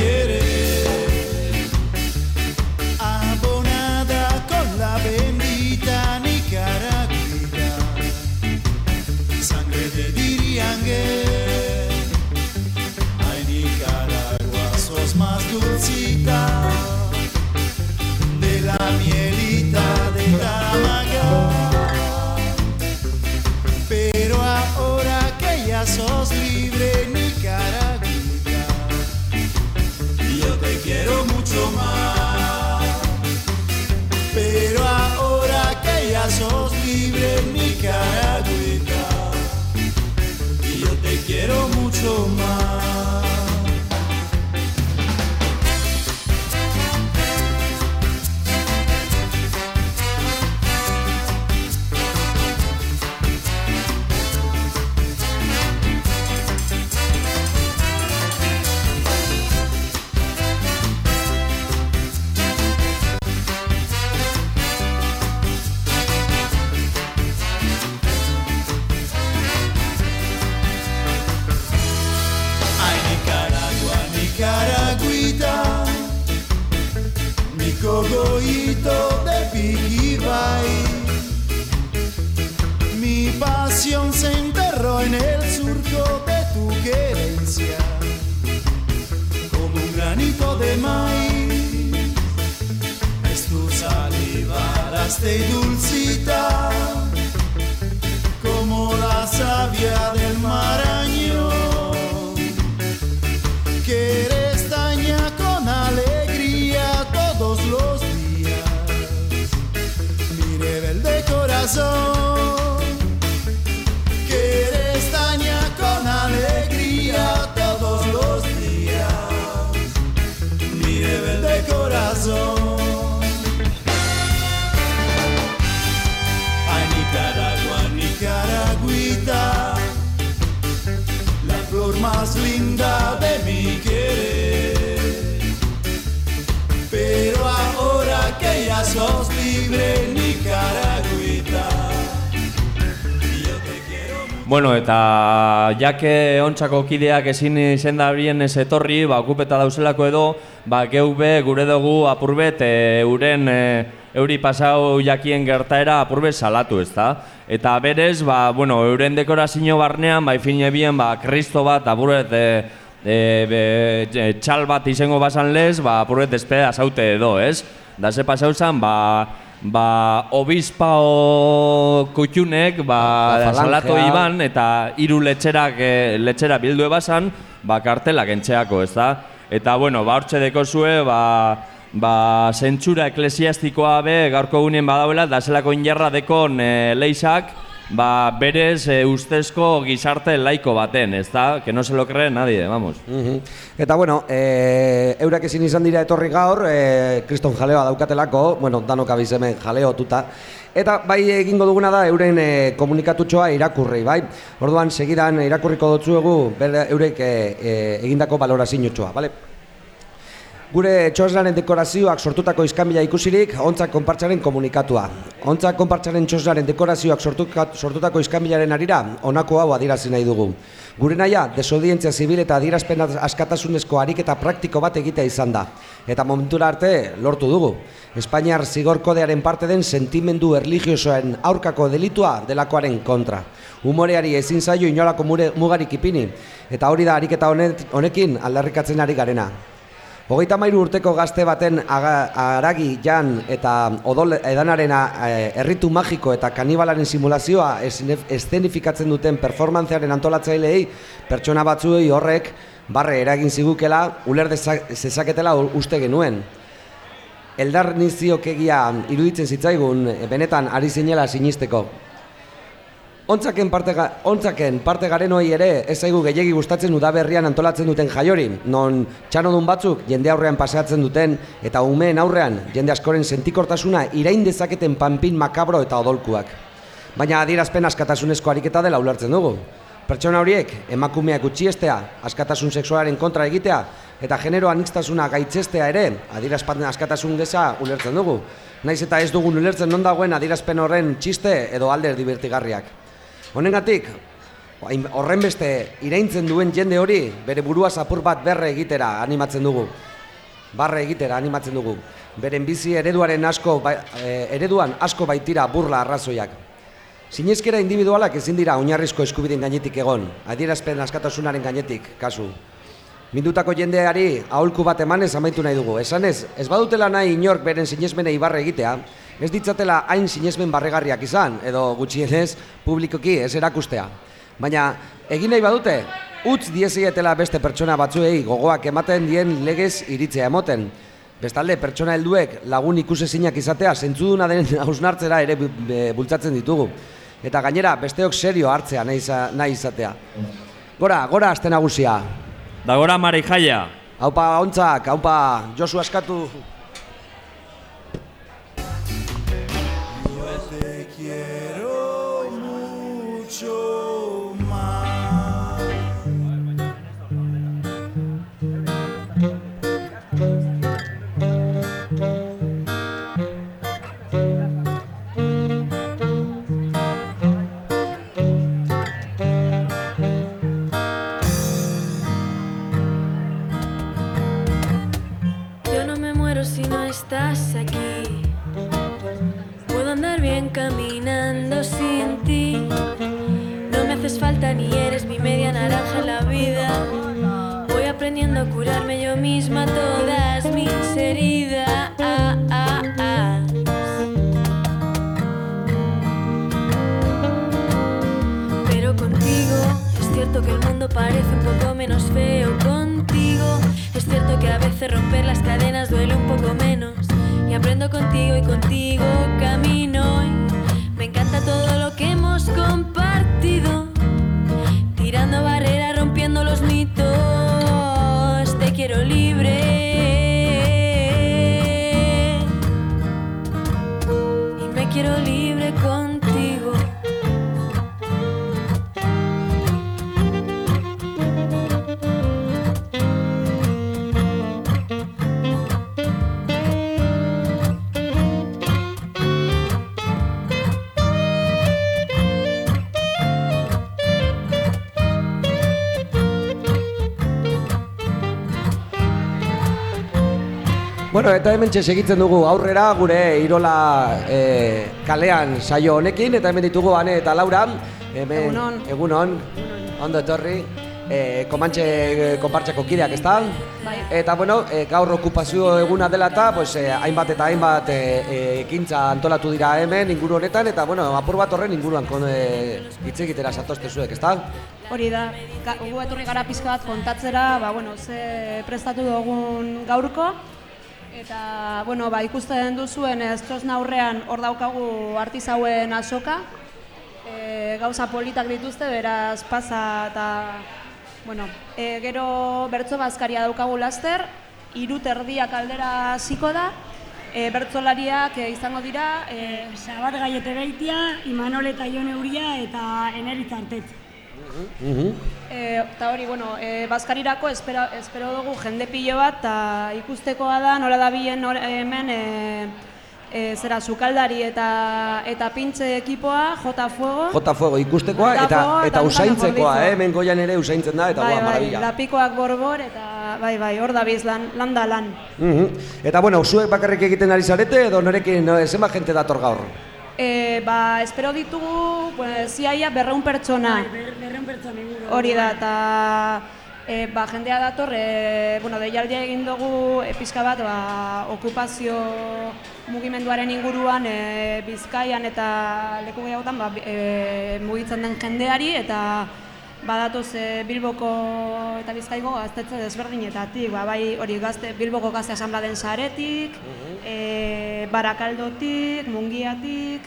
S3: eta jake ontsako kideak ezin izen da bien ez etorri, ba, okupeta dauzelako edo, ba, geube gure dugu apurbet e, euren e, euri pasau jakien gertaera apurbet salatu, ez da? Eta berez, ba, bueno, euren dekorazio barnean, ba, ifine bien, ba, kristo bat apurbet e, e, be, txal bat izango basan lez, ba, apurbet despeda zaute edo, ez? Da ze pasau zan, ba, ba, obispao kutxunek, ba,
S15: Ba, falangea.
S3: salatu iban, eta hiru letxerak, e, letxera bildu ebasan, ba, kartelak entxeako, ez da? Eta, bueno, ba, hortxe deko zue, ba, ba, zentsura eklesiastikoa be, gaurko gunean badauela, da zelako injarra dekon e, leixak, ba, berez e, ustezko gizarte laiko baten, ez da? Que no se lo cree nadie, vamos.
S15: Mhm. Eta bueno, e, eurak ezin izan dira etorri gaur, e, kriston jaleoa daukatelako, bueno, danok abiz jaleo tuta. Eta bai egingo duguna da euren e, komunikatutxoa irakurri, bai? Orduan, segidan irakurriko dotzuegu eurek e, e, egindako balorazioa, bale? Gure txoslaren dekorazioak sortutako iskanbila ikusirik, ontzak konpartzaren komunikatua. Ontzak konpartzaren txoslaren dekorazioak sortutako iskanbilaren arira, honako hau adirazi nahi dugu. Gure naia, desodientzia zibil eta adierazpen askatasunezko ariketa praktiko bat egitea izan da. Eta momentura arte, lortu dugu. Espainiar zigor kodearen parte den sentimendu erligiosoen aurkako delitua delakoaren kontra. Umoreari ezin zaio inolako mugarik ipini, eta hori da ariketa honekin aldarrikatzen ari garena. Hogeita mairu urteko gazte baten aragi jan eta odol edanaren eh, erritu magiko eta kanibalaren simulazioa eszenifikatzen duten performantzearen antolatzaileei pertsona batzuei horrek barre eragin zigukela uler zezaketela uste genuen. Eldar niziokegia iruditzen zitzaigun eh, benetan ari zinela sinisteko. Ontzaken parte, ga, ontzaken parte garenoi ere ez zaigu gehiegi gustatzen udaberrian antolatzen duten jaiori, non txanodun batzuk jende aurrean paseatzen duten eta umeen aurrean jende askoren sentikortasuna irain dezaketen panpin makabro eta odolkuak. Baina adierazpen askatasunezko ariketa dela ulertzen dugu. Pertsona horiek emakumeak utxiestea, askatasun sexualaren kontra egitea eta genero aniztasuna gaitzestea ere adierazpen askatasun geza ulertzen dugu. Naiz eta ez dugun ulertzen non dagoen adierazpen horren txiste edo alder divertigarriak. Honengatik, hain- horrenbeste iraintzen duen jende hori bere burua zapur bat berre egitera animatzen dugu. Barre egitera animatzen dugu. Beren bizi ereduaren asko bai- eh, ereduan asko baitira burla arrazoiak. Sinezkera individualak ezin dira oinarrizko eskubideen gainetik egon, adierazpen askatasunaren gainetik, kasu. Mindutako jendeari aholku bat emanez amaitu nahi dugu. Esanez, ez badutela nahi inork beren sinesmenei barre egitea, ez ditzatela hain sinesmen barregarriak izan, edo gutxienez publikoki ez erakustea. Baina, egin nahi badute, utz diezietela beste pertsona batzuei gogoak ematen dien legez iritzea emoten. Bestalde, pertsona helduek lagun ikusezinak izatea zentzuduna den hausnartzera ere bultzatzen ditugu. Eta gainera, besteok serio hartzea nahi izatea. Gora, gora aste nagusia.
S3: Da gora Mari Jaia.
S15: Haupa ontzak, haupa Josu askatu.
S28: Caminando sin ti. No me haces falta ni eres mi media naranja en la vida. Voy aprendiendo a curarme yo misma todas mis heridas. Pero contigo es cierto que el mundo parece un poco menos feo contigo. Es cierto que a veces romper las cadenas duele un poco menos. Y aprendo contigo y contigo camino. Me encanta todo lo que hemos compartido. Tirando barreras, rompiendo los mitos. Te quiero libre. Y me quiero libre
S15: Bueno, eta hemen segitzen dugu aurrera gure Irola e, kalean saio honekin eta hemen ditugu Ane eta Laura. Hemen,
S27: Egunon.
S15: Egunon. Ondo etorri. E, komantxe e, konpartxeko kideak, ezta?
S27: Bai.
S15: Eta bueno, e, gaur okupazio eguna dela eta pues, e, hainbat eta hainbat ekintza antolatu dira hemen inguru honetan eta bueno, apur bat horren inguruan kon, e, hitz egitera satozte zuek, ezta?
S29: Hori da, gu etorri gara pizka bat kontatzera, ba, bueno, ze prestatu dugun gaurko, eta, bueno, ba, ikusten duzuen ez txosna aurrean hor daukagu artizauen asoka, e, gauza politak dituzte, beraz pasa eta, bueno, e, gero bertso bazkaria daukagu laster, hiru terdiak aldera hasiko da, e, bertsolariak e, izango dira, e,
S30: Sabat gaiete beitia, Imanol eta Ione Uria eta Eneritz Artet.
S29: E, eta hori, bueno, e, Baskarirako espero, espero dugu jende pilo bat, eta ikustekoa da nola dabilen hor- hemen e, e, zera sukaldari eta eta pintxe ekipoa, J Fuego.
S15: Jota fuego ikustekoa
S29: Jota
S15: eta
S29: fuego eta
S15: eta usaintzekoa, eh? hemen goian ere usaintzen da eta
S29: bai,
S15: guau,
S29: bai,
S15: maravilla.
S29: lapikoak borbor eta bai, bai, hor dabiz lan, lan da lan.
S15: Mhm. Eta bueno, zuek bakarrik egiten ari zarete edo norekin no, zenbat jente dator gaur?
S29: E, ba, espero ditugu, pues, ziaia berreun pertsona.
S30: Berreun pertsona inguru.
S29: Hori da, eta e, ba, jendea dator, e, bueno, deialdia egin dugu e, pixka bat, ba, okupazio mugimenduaren inguruan e, Bizkaian eta leku gehiagotan ba, e, mugitzen den jendeari eta badatoz e, Bilboko eta Bizkaiko gaztetze desberdinetatik, ba, bai hori gazte, Bilboko gazte asanbladen saretik, e, Barakaldotik, Mungiatik,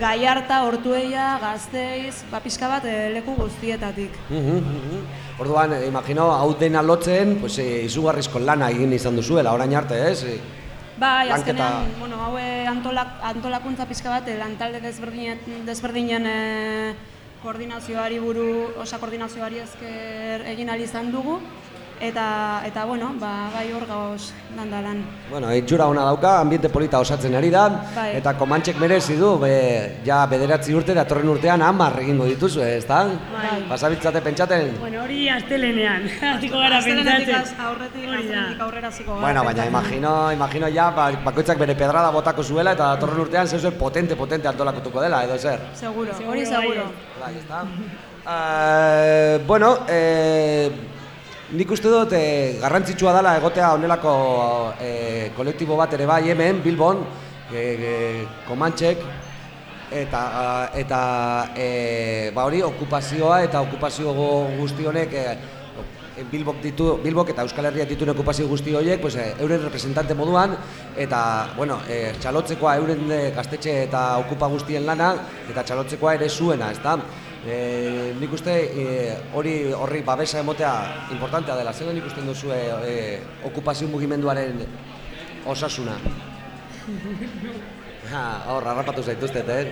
S29: Gaiarta, Ortuella, Gazteiz, ba, pixka bat e, leku guztietatik.
S15: Mhm, mhm. Orduan, imagino, hau dena lotzen, pues, eh, izugarrizko lana egin izan duzuela, orain arte, ez?
S29: Bai,
S15: Lanketa-
S29: azkenean, bueno, haue antolak, antolakuntza pixka bat, lantalde desberdinen, desberdinen eh, koordinazioari buru, osa koordinazioari esker egin ahal izan dugu, eta, eta bueno, ba, bai hor gauz landa lan.
S15: Bueno, itxura ona dauka, ambiente polita osatzen ari da,
S29: Bai.
S15: eta komantxek merezi du, be, ja bederatzi urte datorren urtean hamar egingo dituzu, ezta?
S30: Bai.
S15: Pasabiltzate pentsaten?
S30: Bueno, hori astelenean, hasiko gara pentsatzen.
S29: aurretik,
S30: da.
S29: astelehenetik aurrera hasiko gara
S15: Bueno, baina imagino, imagino ja, ba, bakoitzak bere pedrada botako zuela eta datorren urtean zeu potente, potente antolakutuko dela, edo zer?
S29: Seguro,
S30: Seguro,
S29: hori seguro.
S15: Bai, ezta? Eh, bueno, eh, nik uste dut eh, garrantzitsua dela egotea honelako eh, kolektibo bat ere bai hemen, Bilbon, eh, eh, Komantxek, eta, eta eh, ba hori okupazioa eta okupazio guzti honek eh, Bilbok ditu, Bilbok eta Euskal Herriak dituen okupazio guzti horiek, pues, eh, euren representante moduan, eta, bueno, eh, txalotzekoa euren eh, gaztetxe eta okupa guztien lana, eta txalotzekoa ere zuena, ezta? E, nik uste eh, hori horri babesa emotea importantea dela, nik ikusten duzu e, okupazio mugimenduaren osasuna? Ha, hor, harrapatu zaituztet, eh?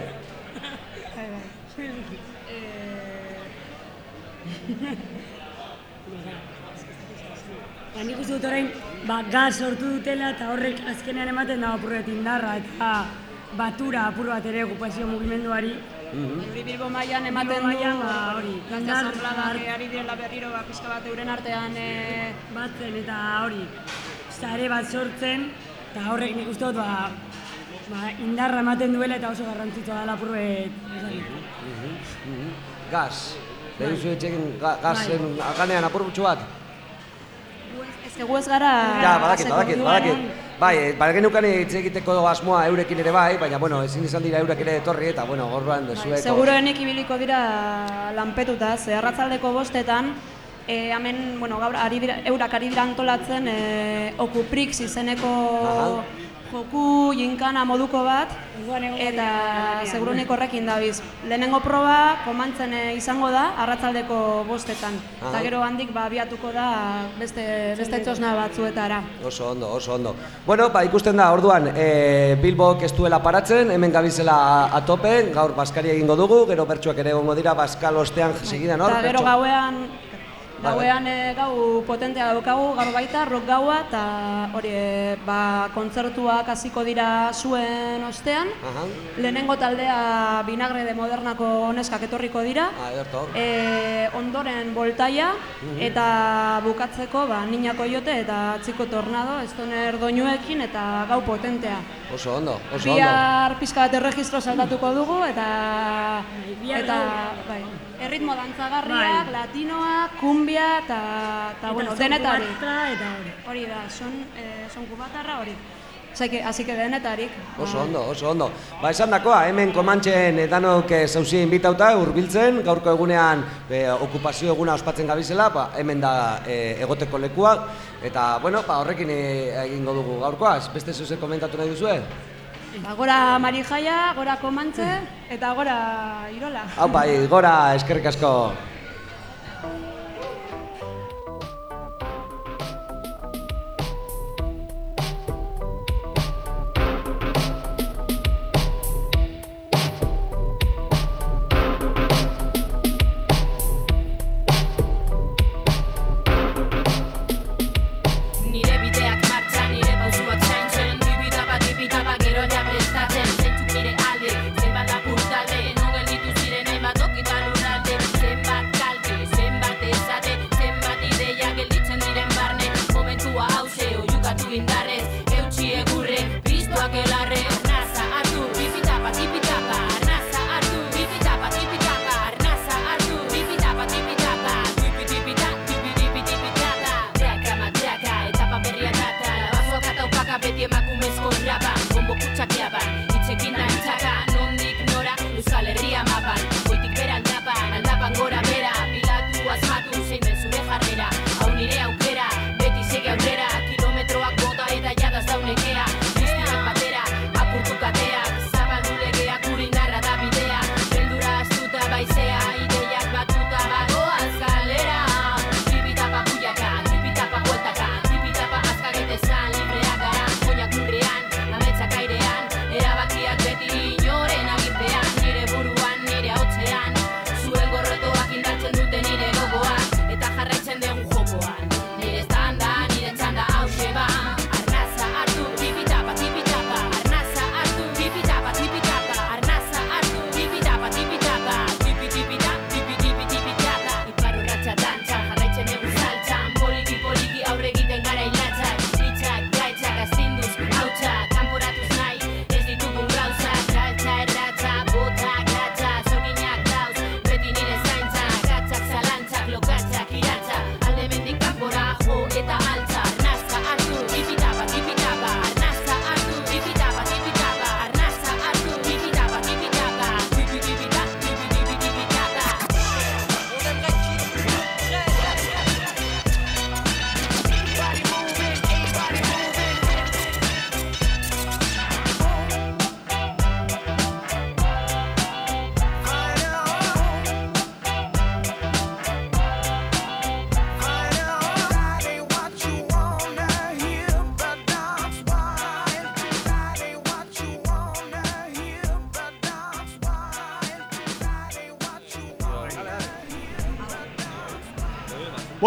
S30: Ba, nik uste dut orain, ba, gaz sortu dutela eta horrek azkenean ematen da apurret indarra eta batura apur bat ere okupazio mugimenduari.
S29: Euri Bilbo mailan ematen
S30: mailan,
S29: du,
S30: ba, hori,
S29: gazte
S30: indar-
S29: asanbladak eh, ari direla berriro ba, pixka bat euren artean eh,
S30: batzen eta hori, sare bat sortzen Eta horrek nik uste dut, ba, ba, indarra ematen duela eta oso garrantzitsua dela purbet.
S31: Gas. Behin zu etxekin ga,
S29: Bai.
S31: gazen aganean apurtxu bat.
S29: Ez que gu ez gara...
S31: Ja, badakit, badakit, badakit. Bai, eh, bagenukan hitz egiteko asmoa eurekin ere bai, baina bueno, ezin izan dira eurek ere etorri eta bueno, gorroan dezueko.
S29: Seguroenik ibiliko dira lanpetuta, ze arratzaldeko bostetan, e, hemen, bueno, gaur ari dira, eurak ari dira antolatzen e, Okuprix izeneko joku jinkana moduko bat, eta seguruenik horrekin dabiz. Lehenengo proba, komantzen e, izango da, arratzaldeko bostetan. Eta gero handik, ba, abiatuko da beste, beste txosna batzuetara.
S31: Oso ondo, oso ondo. Bueno, ba, ikusten da, orduan, e, Bilbok ez duela paratzen, hemen gabizela atope, gaur Baskari egingo dugu, gero bertsuak ere egongo dira, Baskal ostean segidan hor.
S29: Eta gero gauean,
S31: Bai,
S29: gauean e, gau potentea daukagu, gaur baita, rock gaua, eta hori, e, ba, kontzertuak hasiko dira zuen ostean.
S31: Aha.
S29: Lehenengo taldea binagre de modernako neskak etorriko dira.
S31: Ah.
S29: E, ondoren voltaia,
S31: Mhm.
S29: eta bukatzeko, ba, Niña Koyote eta Txiko Tornado, estoner doinuekin eta gau potentea.
S31: Oso ondo, oso ondo.
S29: Bihar pizka bat erregistro saldatuko dugu eta
S30: bihar
S29: eta bai, erritmo dantzagarriak,
S30: Bai.
S29: latinoak, kumbia eta eta
S30: Eta
S29: bueno,
S30: kubata eta hori.
S29: Hori da, son eh, son kubatarra hori. Así que así que denetarik.
S31: Oso ondo, oso ondo. Ba, esan dakoa, hemen komantxen edanok eh, zauzien inbitauta, hurbiltzen, gaurko egunean eh, okupazio eguna ospatzen gabizela, ba, hemen da eh, egoteko lekua, eta, bueno, ba, horrekin egingo dugu gaurkoaz. Beste zuze komentatu nahi duzue?
S29: Ba, gora Marijaia, gora Komantze eta gora Irola.
S31: Hau bai, gora, eskerrik asko.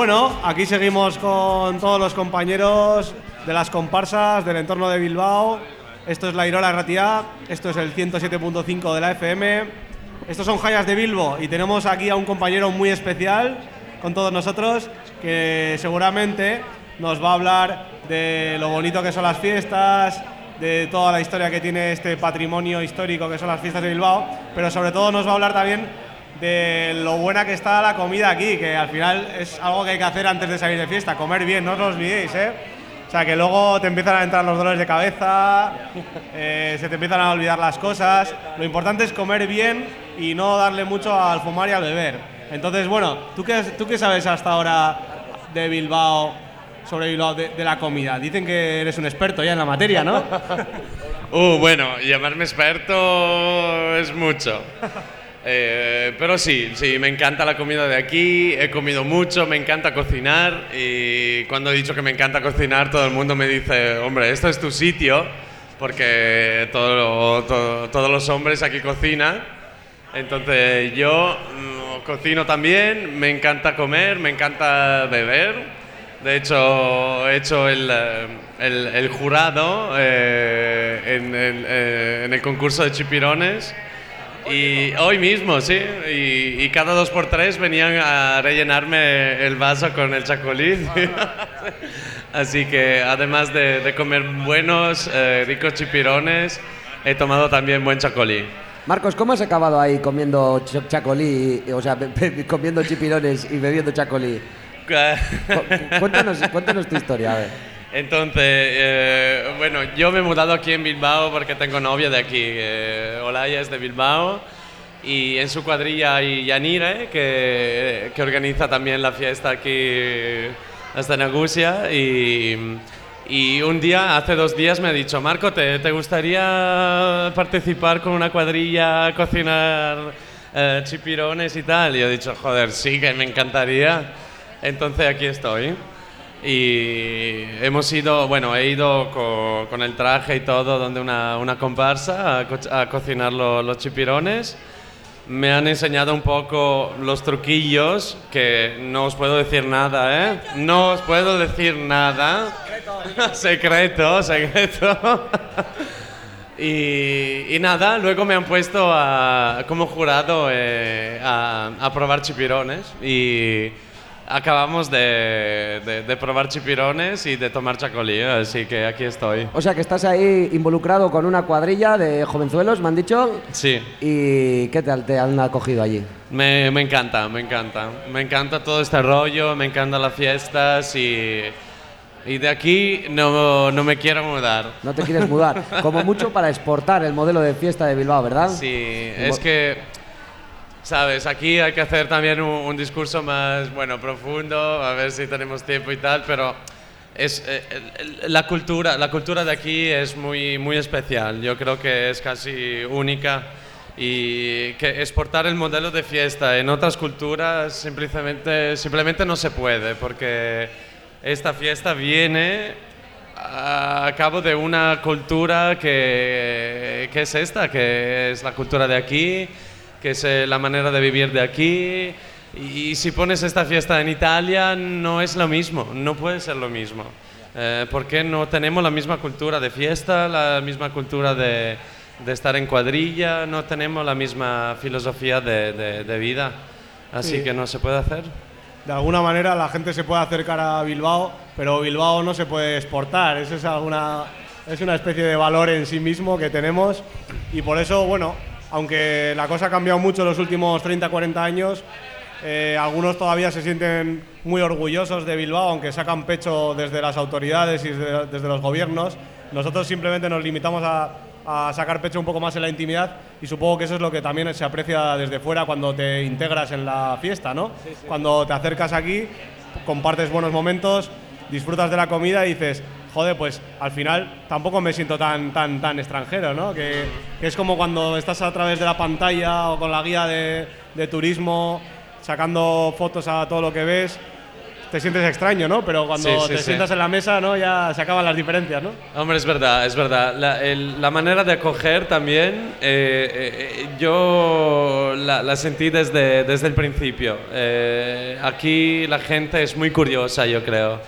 S9: Bueno, aquí seguimos con todos los compañeros de las comparsas del entorno de Bilbao. Esto es la Irola Ratia, esto es el 107.5 de la FM. Estos son Jayas de Bilbo y tenemos aquí a un compañero muy especial con todos nosotros que seguramente nos va a hablar de lo bonito que son las fiestas, de toda la historia que tiene este patrimonio histórico que son las fiestas de Bilbao, pero sobre todo nos va a hablar también de lo buena que está la comida aquí, que al final es algo que hay que hacer antes de salir de fiesta, comer bien, no os lo olvidéis, ¿eh? O sea, que luego te empiezan a entrar los dolores de cabeza, eh, se te empiezan a olvidar las cosas. Lo importante es comer bien y no darle mucho al fumar y al beber. Entonces, bueno, ¿tú qué, tú qué sabes hasta ahora de Bilbao, sobre Bilbao, de, de la comida? Dicen que eres un experto ya en la materia, ¿no?
S32: Uh, bueno, llamarme experto es mucho. Eh, pero sí, sí, me encanta la comida de aquí, he comido mucho, me encanta cocinar y cuando he dicho que me encanta cocinar todo el mundo me dice, hombre, esto es tu sitio, porque todo- todo- todos los hombres aquí cocinan. Entonces yo mm, cocino también, me encanta comer, me encanta beber. De hecho, he hecho el, eh, el- el jurado eh, en, el, eh, en el concurso de chipirones. Y hoy mismo, sí. Y, y cada dos por tres venían a rellenarme el vaso con el chacolí. Así que además de, de comer buenos, eh, ricos chipirones, he tomado también buen chacolí.
S15: Marcos, ¿cómo has acabado ahí comiendo ch- chacolí, o sea, comiendo chipirones y bebiendo chacolí? Cu- Cuéntanos, cuéntanos tu historia, a ver.
S32: Entonces, eh, bueno, yo me he mudado aquí en Bilbao porque tengo novia de aquí. Eh, Olaya es de Bilbao y en su cuadrilla hay Yanire, que, que organiza también la fiesta aquí hasta Nagusia. Y, y un día, hace dos días, me ha dicho, Marco, ¿te, te gustaría participar con una cuadrilla cocinar eh, chipirones y tal? Y yo he dicho, joder, sí, que me encantaría. Entonces aquí estoy. Y hemos ido, bueno, he ido co- con, el traje y todo, donde una, una comparsa a, co- a cocinar lo- los chipirones. Me han enseñado un poco los truquillos, que no os puedo decir nada, ¿eh? No os puedo decir nada. secreto, secreto. y, y nada, luego me han puesto a- como jurado eh, a, a probar chipirones. Y acabamos de, de- de probar chipirones y de tomar chacolí, así que aquí estoy.
S15: O sea, que estás ahí involucrado con una cuadrilla de jovenzuelos, me han dicho.
S32: Sí.
S15: ¿Y qué tal te han acogido allí?
S32: Me, me encanta, me encanta. Me encanta todo este rollo, me encantan las fiestas y, y de aquí no, no me quiero mudar.
S15: No te quieres mudar. Como mucho para exportar el modelo de fiesta de Bilbao, ¿verdad?
S32: Sí, es que, sabes, aquí hay que hacer también un, discurso más, bueno, profundo, a ver si tenemos tiempo y tal, pero es, eh, la, cultura, la cultura de aquí es muy, muy especial. Yo creo que es casi única y que exportar el modelo de fiesta en otras culturas simplemente, simplemente no se puede, porque esta fiesta viene a cabo de una cultura que, que es esta, que es la cultura de aquí, que es eh, la manera de vivir de aquí. Y si pones esta fiesta en Italia, no es lo mismo, no puede ser lo mismo. Eh, porque no tenemos la misma cultura de fiesta, la misma cultura de, de estar en cuadrilla, no tenemos la misma filosofía de, de- de vida. Así
S9: Sí.
S32: que no se puede hacer.
S9: De alguna manera la gente se puede acercar a Bilbao, pero Bilbao no se puede exportar. Eso es alguna es una especie de valor en sí mismo que tenemos y por eso, bueno, aunque la cosa ha cambiado mucho en los últimos 30, 40 años, eh, algunos todavía se sienten muy orgullosos de Bilbao, aunque sacan pecho desde las autoridades y desde, desde los gobiernos. Nosotros simplemente nos limitamos a, a sacar pecho un poco más en la intimidad y supongo que eso es lo que también se aprecia desde fuera cuando te integras en la fiesta, ¿no? Cuando te acercas aquí, compartes buenos momentos, disfrutas de la comida y dices, joder, pues al final tampoco me siento tan, tan, tan extranjero, ¿no? Que, que es como cuando estás a través de la pantalla o con la guía de, de turismo, sacando fotos a todo lo que ves, te sientes extraño, ¿no? Pero cuando
S32: Sí, sí,
S9: te
S32: sí.
S9: sientas en la mesa, ¿no? Ya se acaban las diferencias, ¿no?
S32: Hombre, es verdad, es verdad. La, el- la manera de acoger también, eh, eh, yo la, la sentí desde, desde el principio. Eh, aquí la gente es muy curiosa, yo creo.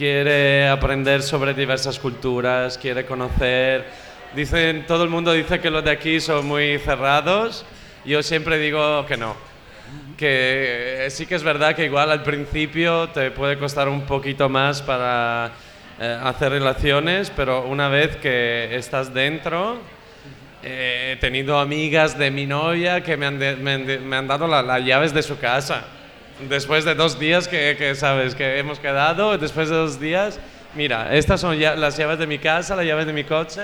S32: Quiere aprender sobre diversas culturas, quiere conocer. Dicen, todo el mundo dice que los de aquí son muy cerrados. Yo siempre digo que no que sí que es verdad que igual al principio te puede costar un poquito más para eh, hacer relaciones, pero una vez que estás dentro, eh, he tenido amigas de mi novia que me han, de- me han dado la- las llaves de su casa. Después de dos días que, que, sabes, que hemos quedado, después de dos días, mira, estas son ya las llaves de mi casa, las llaves de mi coche.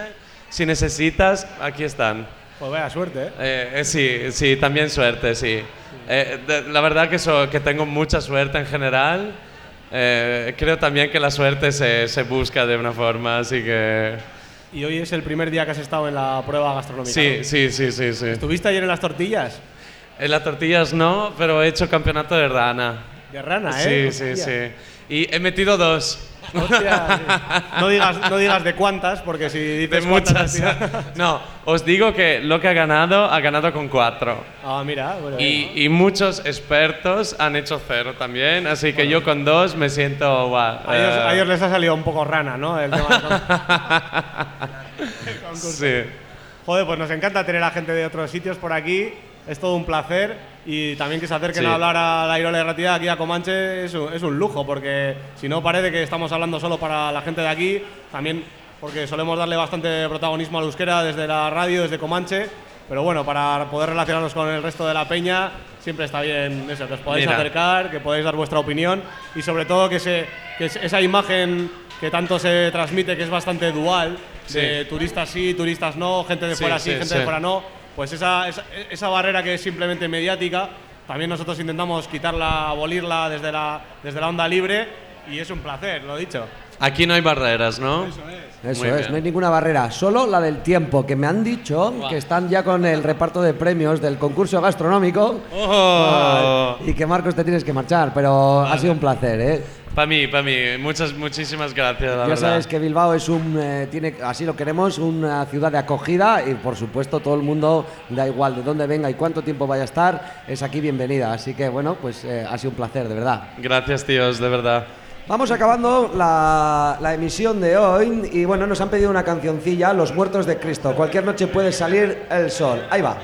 S32: Si necesitas, aquí están.
S9: Pues vaya suerte, ¿eh?
S32: Eh, eh, sí, sí, también suerte, sí. Eh, de- la verdad que, so- que tengo mucha suerte en general. Eh, creo también que la suerte se, se busca de una forma, así que...
S9: Y hoy es el primer día que has estado en la prueba gastronómica.
S32: Sí,
S9: ¿no?
S32: sí, sí, sí, sí.
S9: ¿Estuviste ayer en las tortillas?
S32: En las tortillas no, pero he hecho campeonato de rana.
S9: De rana,
S32: Sí,
S9: ¿eh?
S32: sí,
S9: Hostia.
S32: sí. Y he metido dos.
S9: Hostia, sí. no, digas, no digas de cuántas, porque si
S32: De
S9: dices cuántas,
S32: muchas.
S9: final-
S32: no, os digo que lo que ha ganado, ha ganado con cuatro.
S9: Ah, mira. Bueno,
S32: Y, y muchos expertos han hecho cero también, así que yo con dos me siento guau.
S9: a, ellos,
S32: eh,
S9: a ellos les ha salido un poco rana, ¿no? El tema.
S32: Sí.
S9: Joder, pues nos encanta tener a gente de otros sitios por aquí. Es todo un placer. Y también que se acerquen
S32: Sí.
S9: a hablar a la Irola de Ratidad aquí a Comanche es un, es un lujo, porque si no parece que estamos hablando solo para la gente de aquí, también porque solemos darle bastante protagonismo al euskera desde la radio, desde Comanche. Pero bueno, para poder relacionarnos con el resto de la peña, siempre está bien eso, que os podáis
S32: Mira.
S9: acercar, que podáis dar vuestra opinión y sobre todo que, se, que es- esa imagen que tanto se transmite, que es bastante dual, de
S32: Sí.
S9: turistas sí, turistas no, gente de fuera sí,
S32: sí,
S9: gente
S32: sí.
S9: de fuera no, pues esa, esa, esa barrera que es simplemente mediática, también nosotros intentamos quitarla, abolirla desde la, desde la onda libre y es un placer, lo dicho.
S32: Aquí no hay barreras, ¿no?
S26: Eso
S32: Muy
S26: es,
S32: bien.
S26: no hay ninguna barrera, solo la del tiempo, que me han dicho que están ya con el reparto de premios del concurso gastronómico
S32: ¡Oh!
S26: y que Marcos te tienes que marchar, pero ha sido un placer, ¿eh?
S32: Para mí, para mí, muchas, muchísimas gracias, la
S26: ya
S32: verdad.
S26: sabes que Bilbao es un, eh, tiene, así lo queremos, una ciudad de acogida y por supuesto todo el mundo, da igual de dónde venga y cuánto tiempo vaya a estar, es aquí bienvenida. Así que bueno, pues eh, ha sido un placer, de verdad.
S32: Gracias, tíos, de verdad.
S26: Vamos acabando la, emisión de hoy y bueno, nos han pedido una cancioncilla, Los Muertos de Cristo. Cualquier noche puede salir el sol. Ahí va.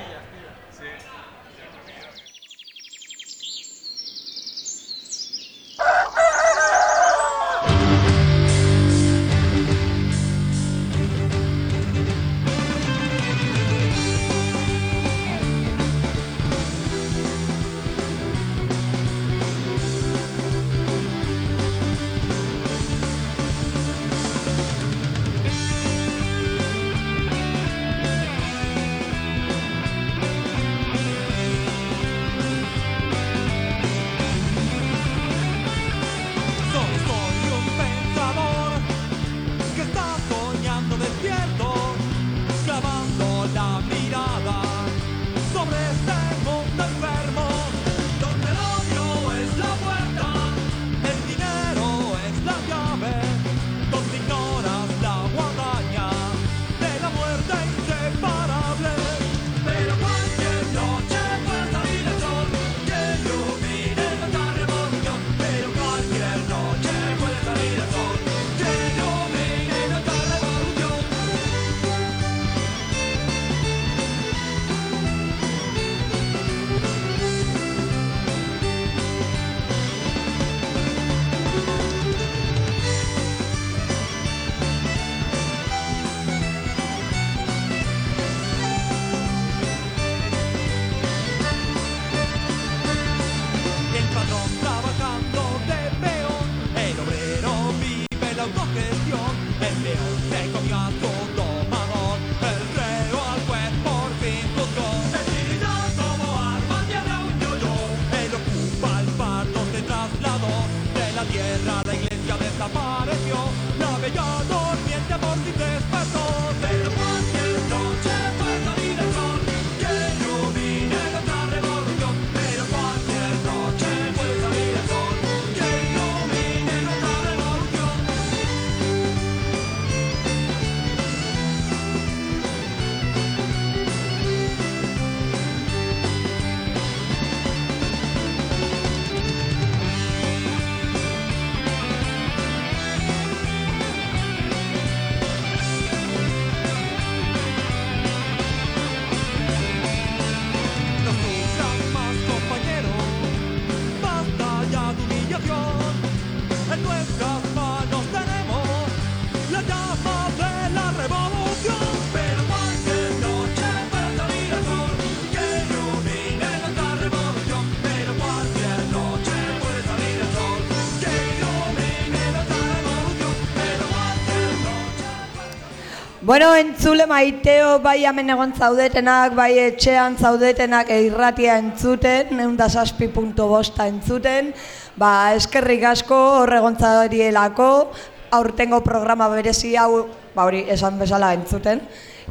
S20: Bueno, entzule maiteo bai hemen egon zaudetenak, bai etxean zaudetenak irratia entzuten, neun da saspi punto entzuten, ba, eskerrik asko horregontzadielako, aurtengo programa berezi hau, ba hori, esan bezala entzuten.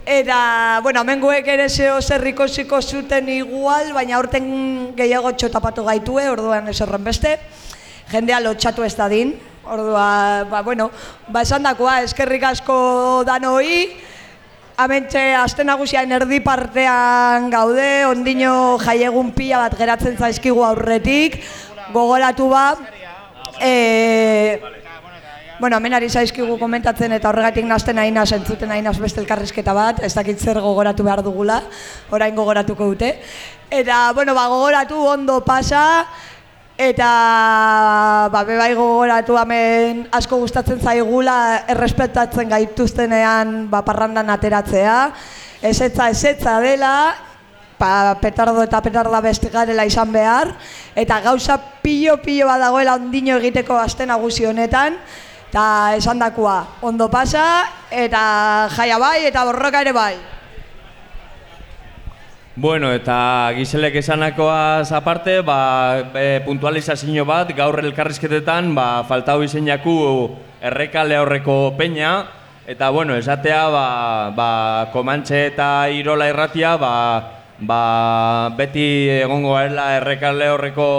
S20: Eta, bueno, amenguek ere zeo zer ikosiko zuten igual, baina aurten gehiago txotapatu gaitue, orduan ez horren beste. Jendea lotxatu ez dadin, ordua, ba, bueno, ba esan dakoa, eskerrik asko danoi, Amentxe, aste nagusian erdi partean gaude, ondino jaiegun pila bat geratzen zaizkigu aurretik, gogoratu ba, e, Bueno, hemen ari zaizkigu komentatzen eta horregatik nazten nahi naz, entzuten nahi naz beste elkarrizketa bat, ez dakit zer gogoratu behar dugula, orain gogoratuko dute. Eta, bueno, ba, gogoratu ondo pasa, eta ba, bebai gogoratu hemen asko gustatzen zaigula errespetatzen gaituztenean ba, parrandan ateratzea. Ezetza, ezetza dela, pa, petardo eta petarda beste garela izan behar, eta gauza pilo-pilo bat dagoela ondino egiteko aste nagusi honetan, eta esan dakua, ondo pasa, eta jaia bai, eta borroka ere bai.
S3: Bueno, eta gizelek esanakoaz aparte, ba, e, puntualizazio bat, gaur elkarrizketetan, ba, faltau izeinaku errekale aurreko peña, eta bueno, esatea, ba, ba, komantxe eta irola irratia, ba, ba, beti egongo garela errekale aurreko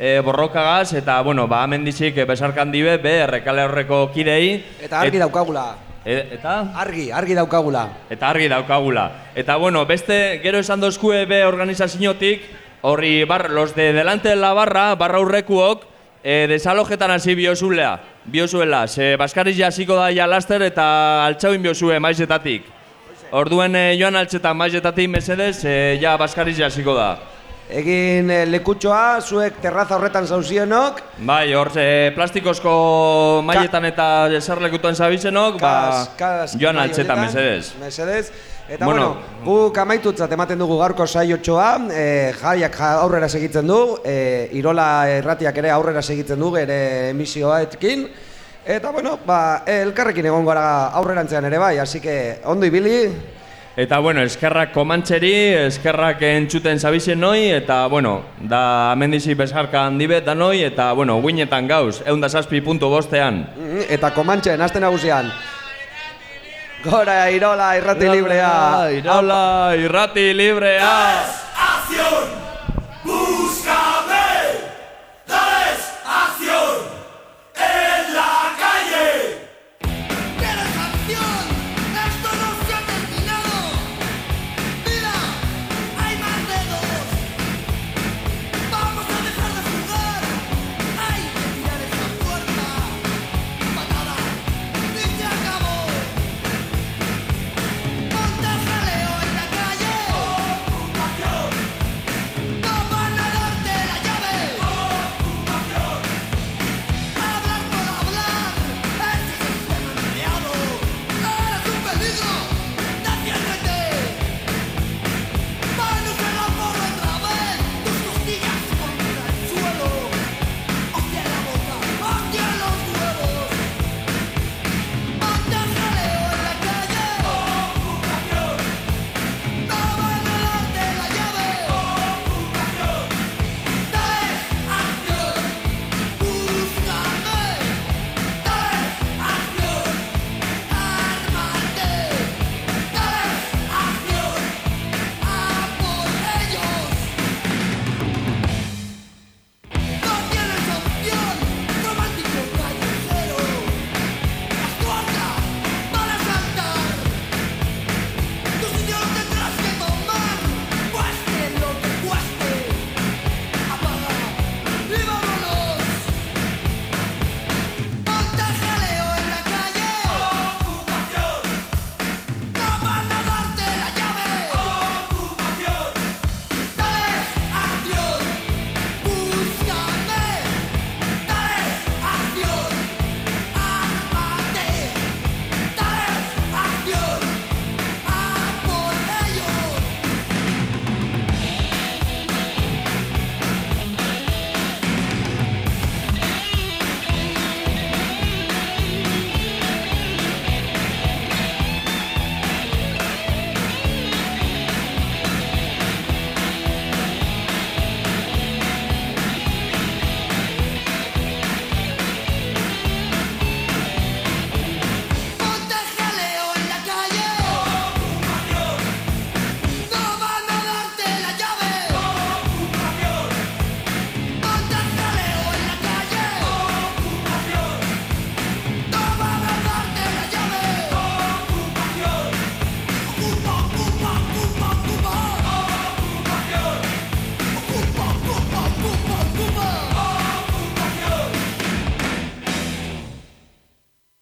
S3: e, borrokagaz, eta bueno, ba, hemen dizik besarkan dibe, be, errekale aurreko kirei.
S15: Eta argi daukagula.
S3: E, eta?
S15: Argi, argi daukagula.
S3: Eta argi daukagula. Eta bueno, beste gero esan dozkue be organizaziotik, horri bar, los de delante de la barra, barra urrekuok, e, desalojetan hasi biozulea. Biozuela, ze Baskariz hasiko da ja laster eta altxauin biozue maizetatik. Orduen e, joan altxetan maizetatik mesedez, e, ja Baskariz hasiko da.
S15: Egin e, lekutxoa, zuek terraza horretan zauzionok.
S3: Bai, hor, e, plastikozko mailetan eta eserlekutuan zabizenok, ba,
S15: Kas-
S3: joan
S15: honetan,
S3: mesedez.
S15: Mesedez. Eta
S3: Bueno.
S15: bueno, guk amaitutzat ematen dugu gaurko saiotxoa, e, jaiak ja- aurrera segitzen du, e, Irola erratiak ere aurrera segitzen du ere emisioaekin. Eta bueno, ba, elkarrekin egon gara aurrerantzean ere bai, así que ondo ibili,
S3: Eta bueno, eskerrak komantxeri, eskerrak entzuten zabizen noi, eta bueno, da amendizi bezarka handibet da noi, eta bueno, guinetan gauz, eunda saspi puntu bostean.
S15: Mm, eta komantxen, aste nagusian. Gora, Irola, irrati librea.
S3: Irola, irrati librea.
S18: Acción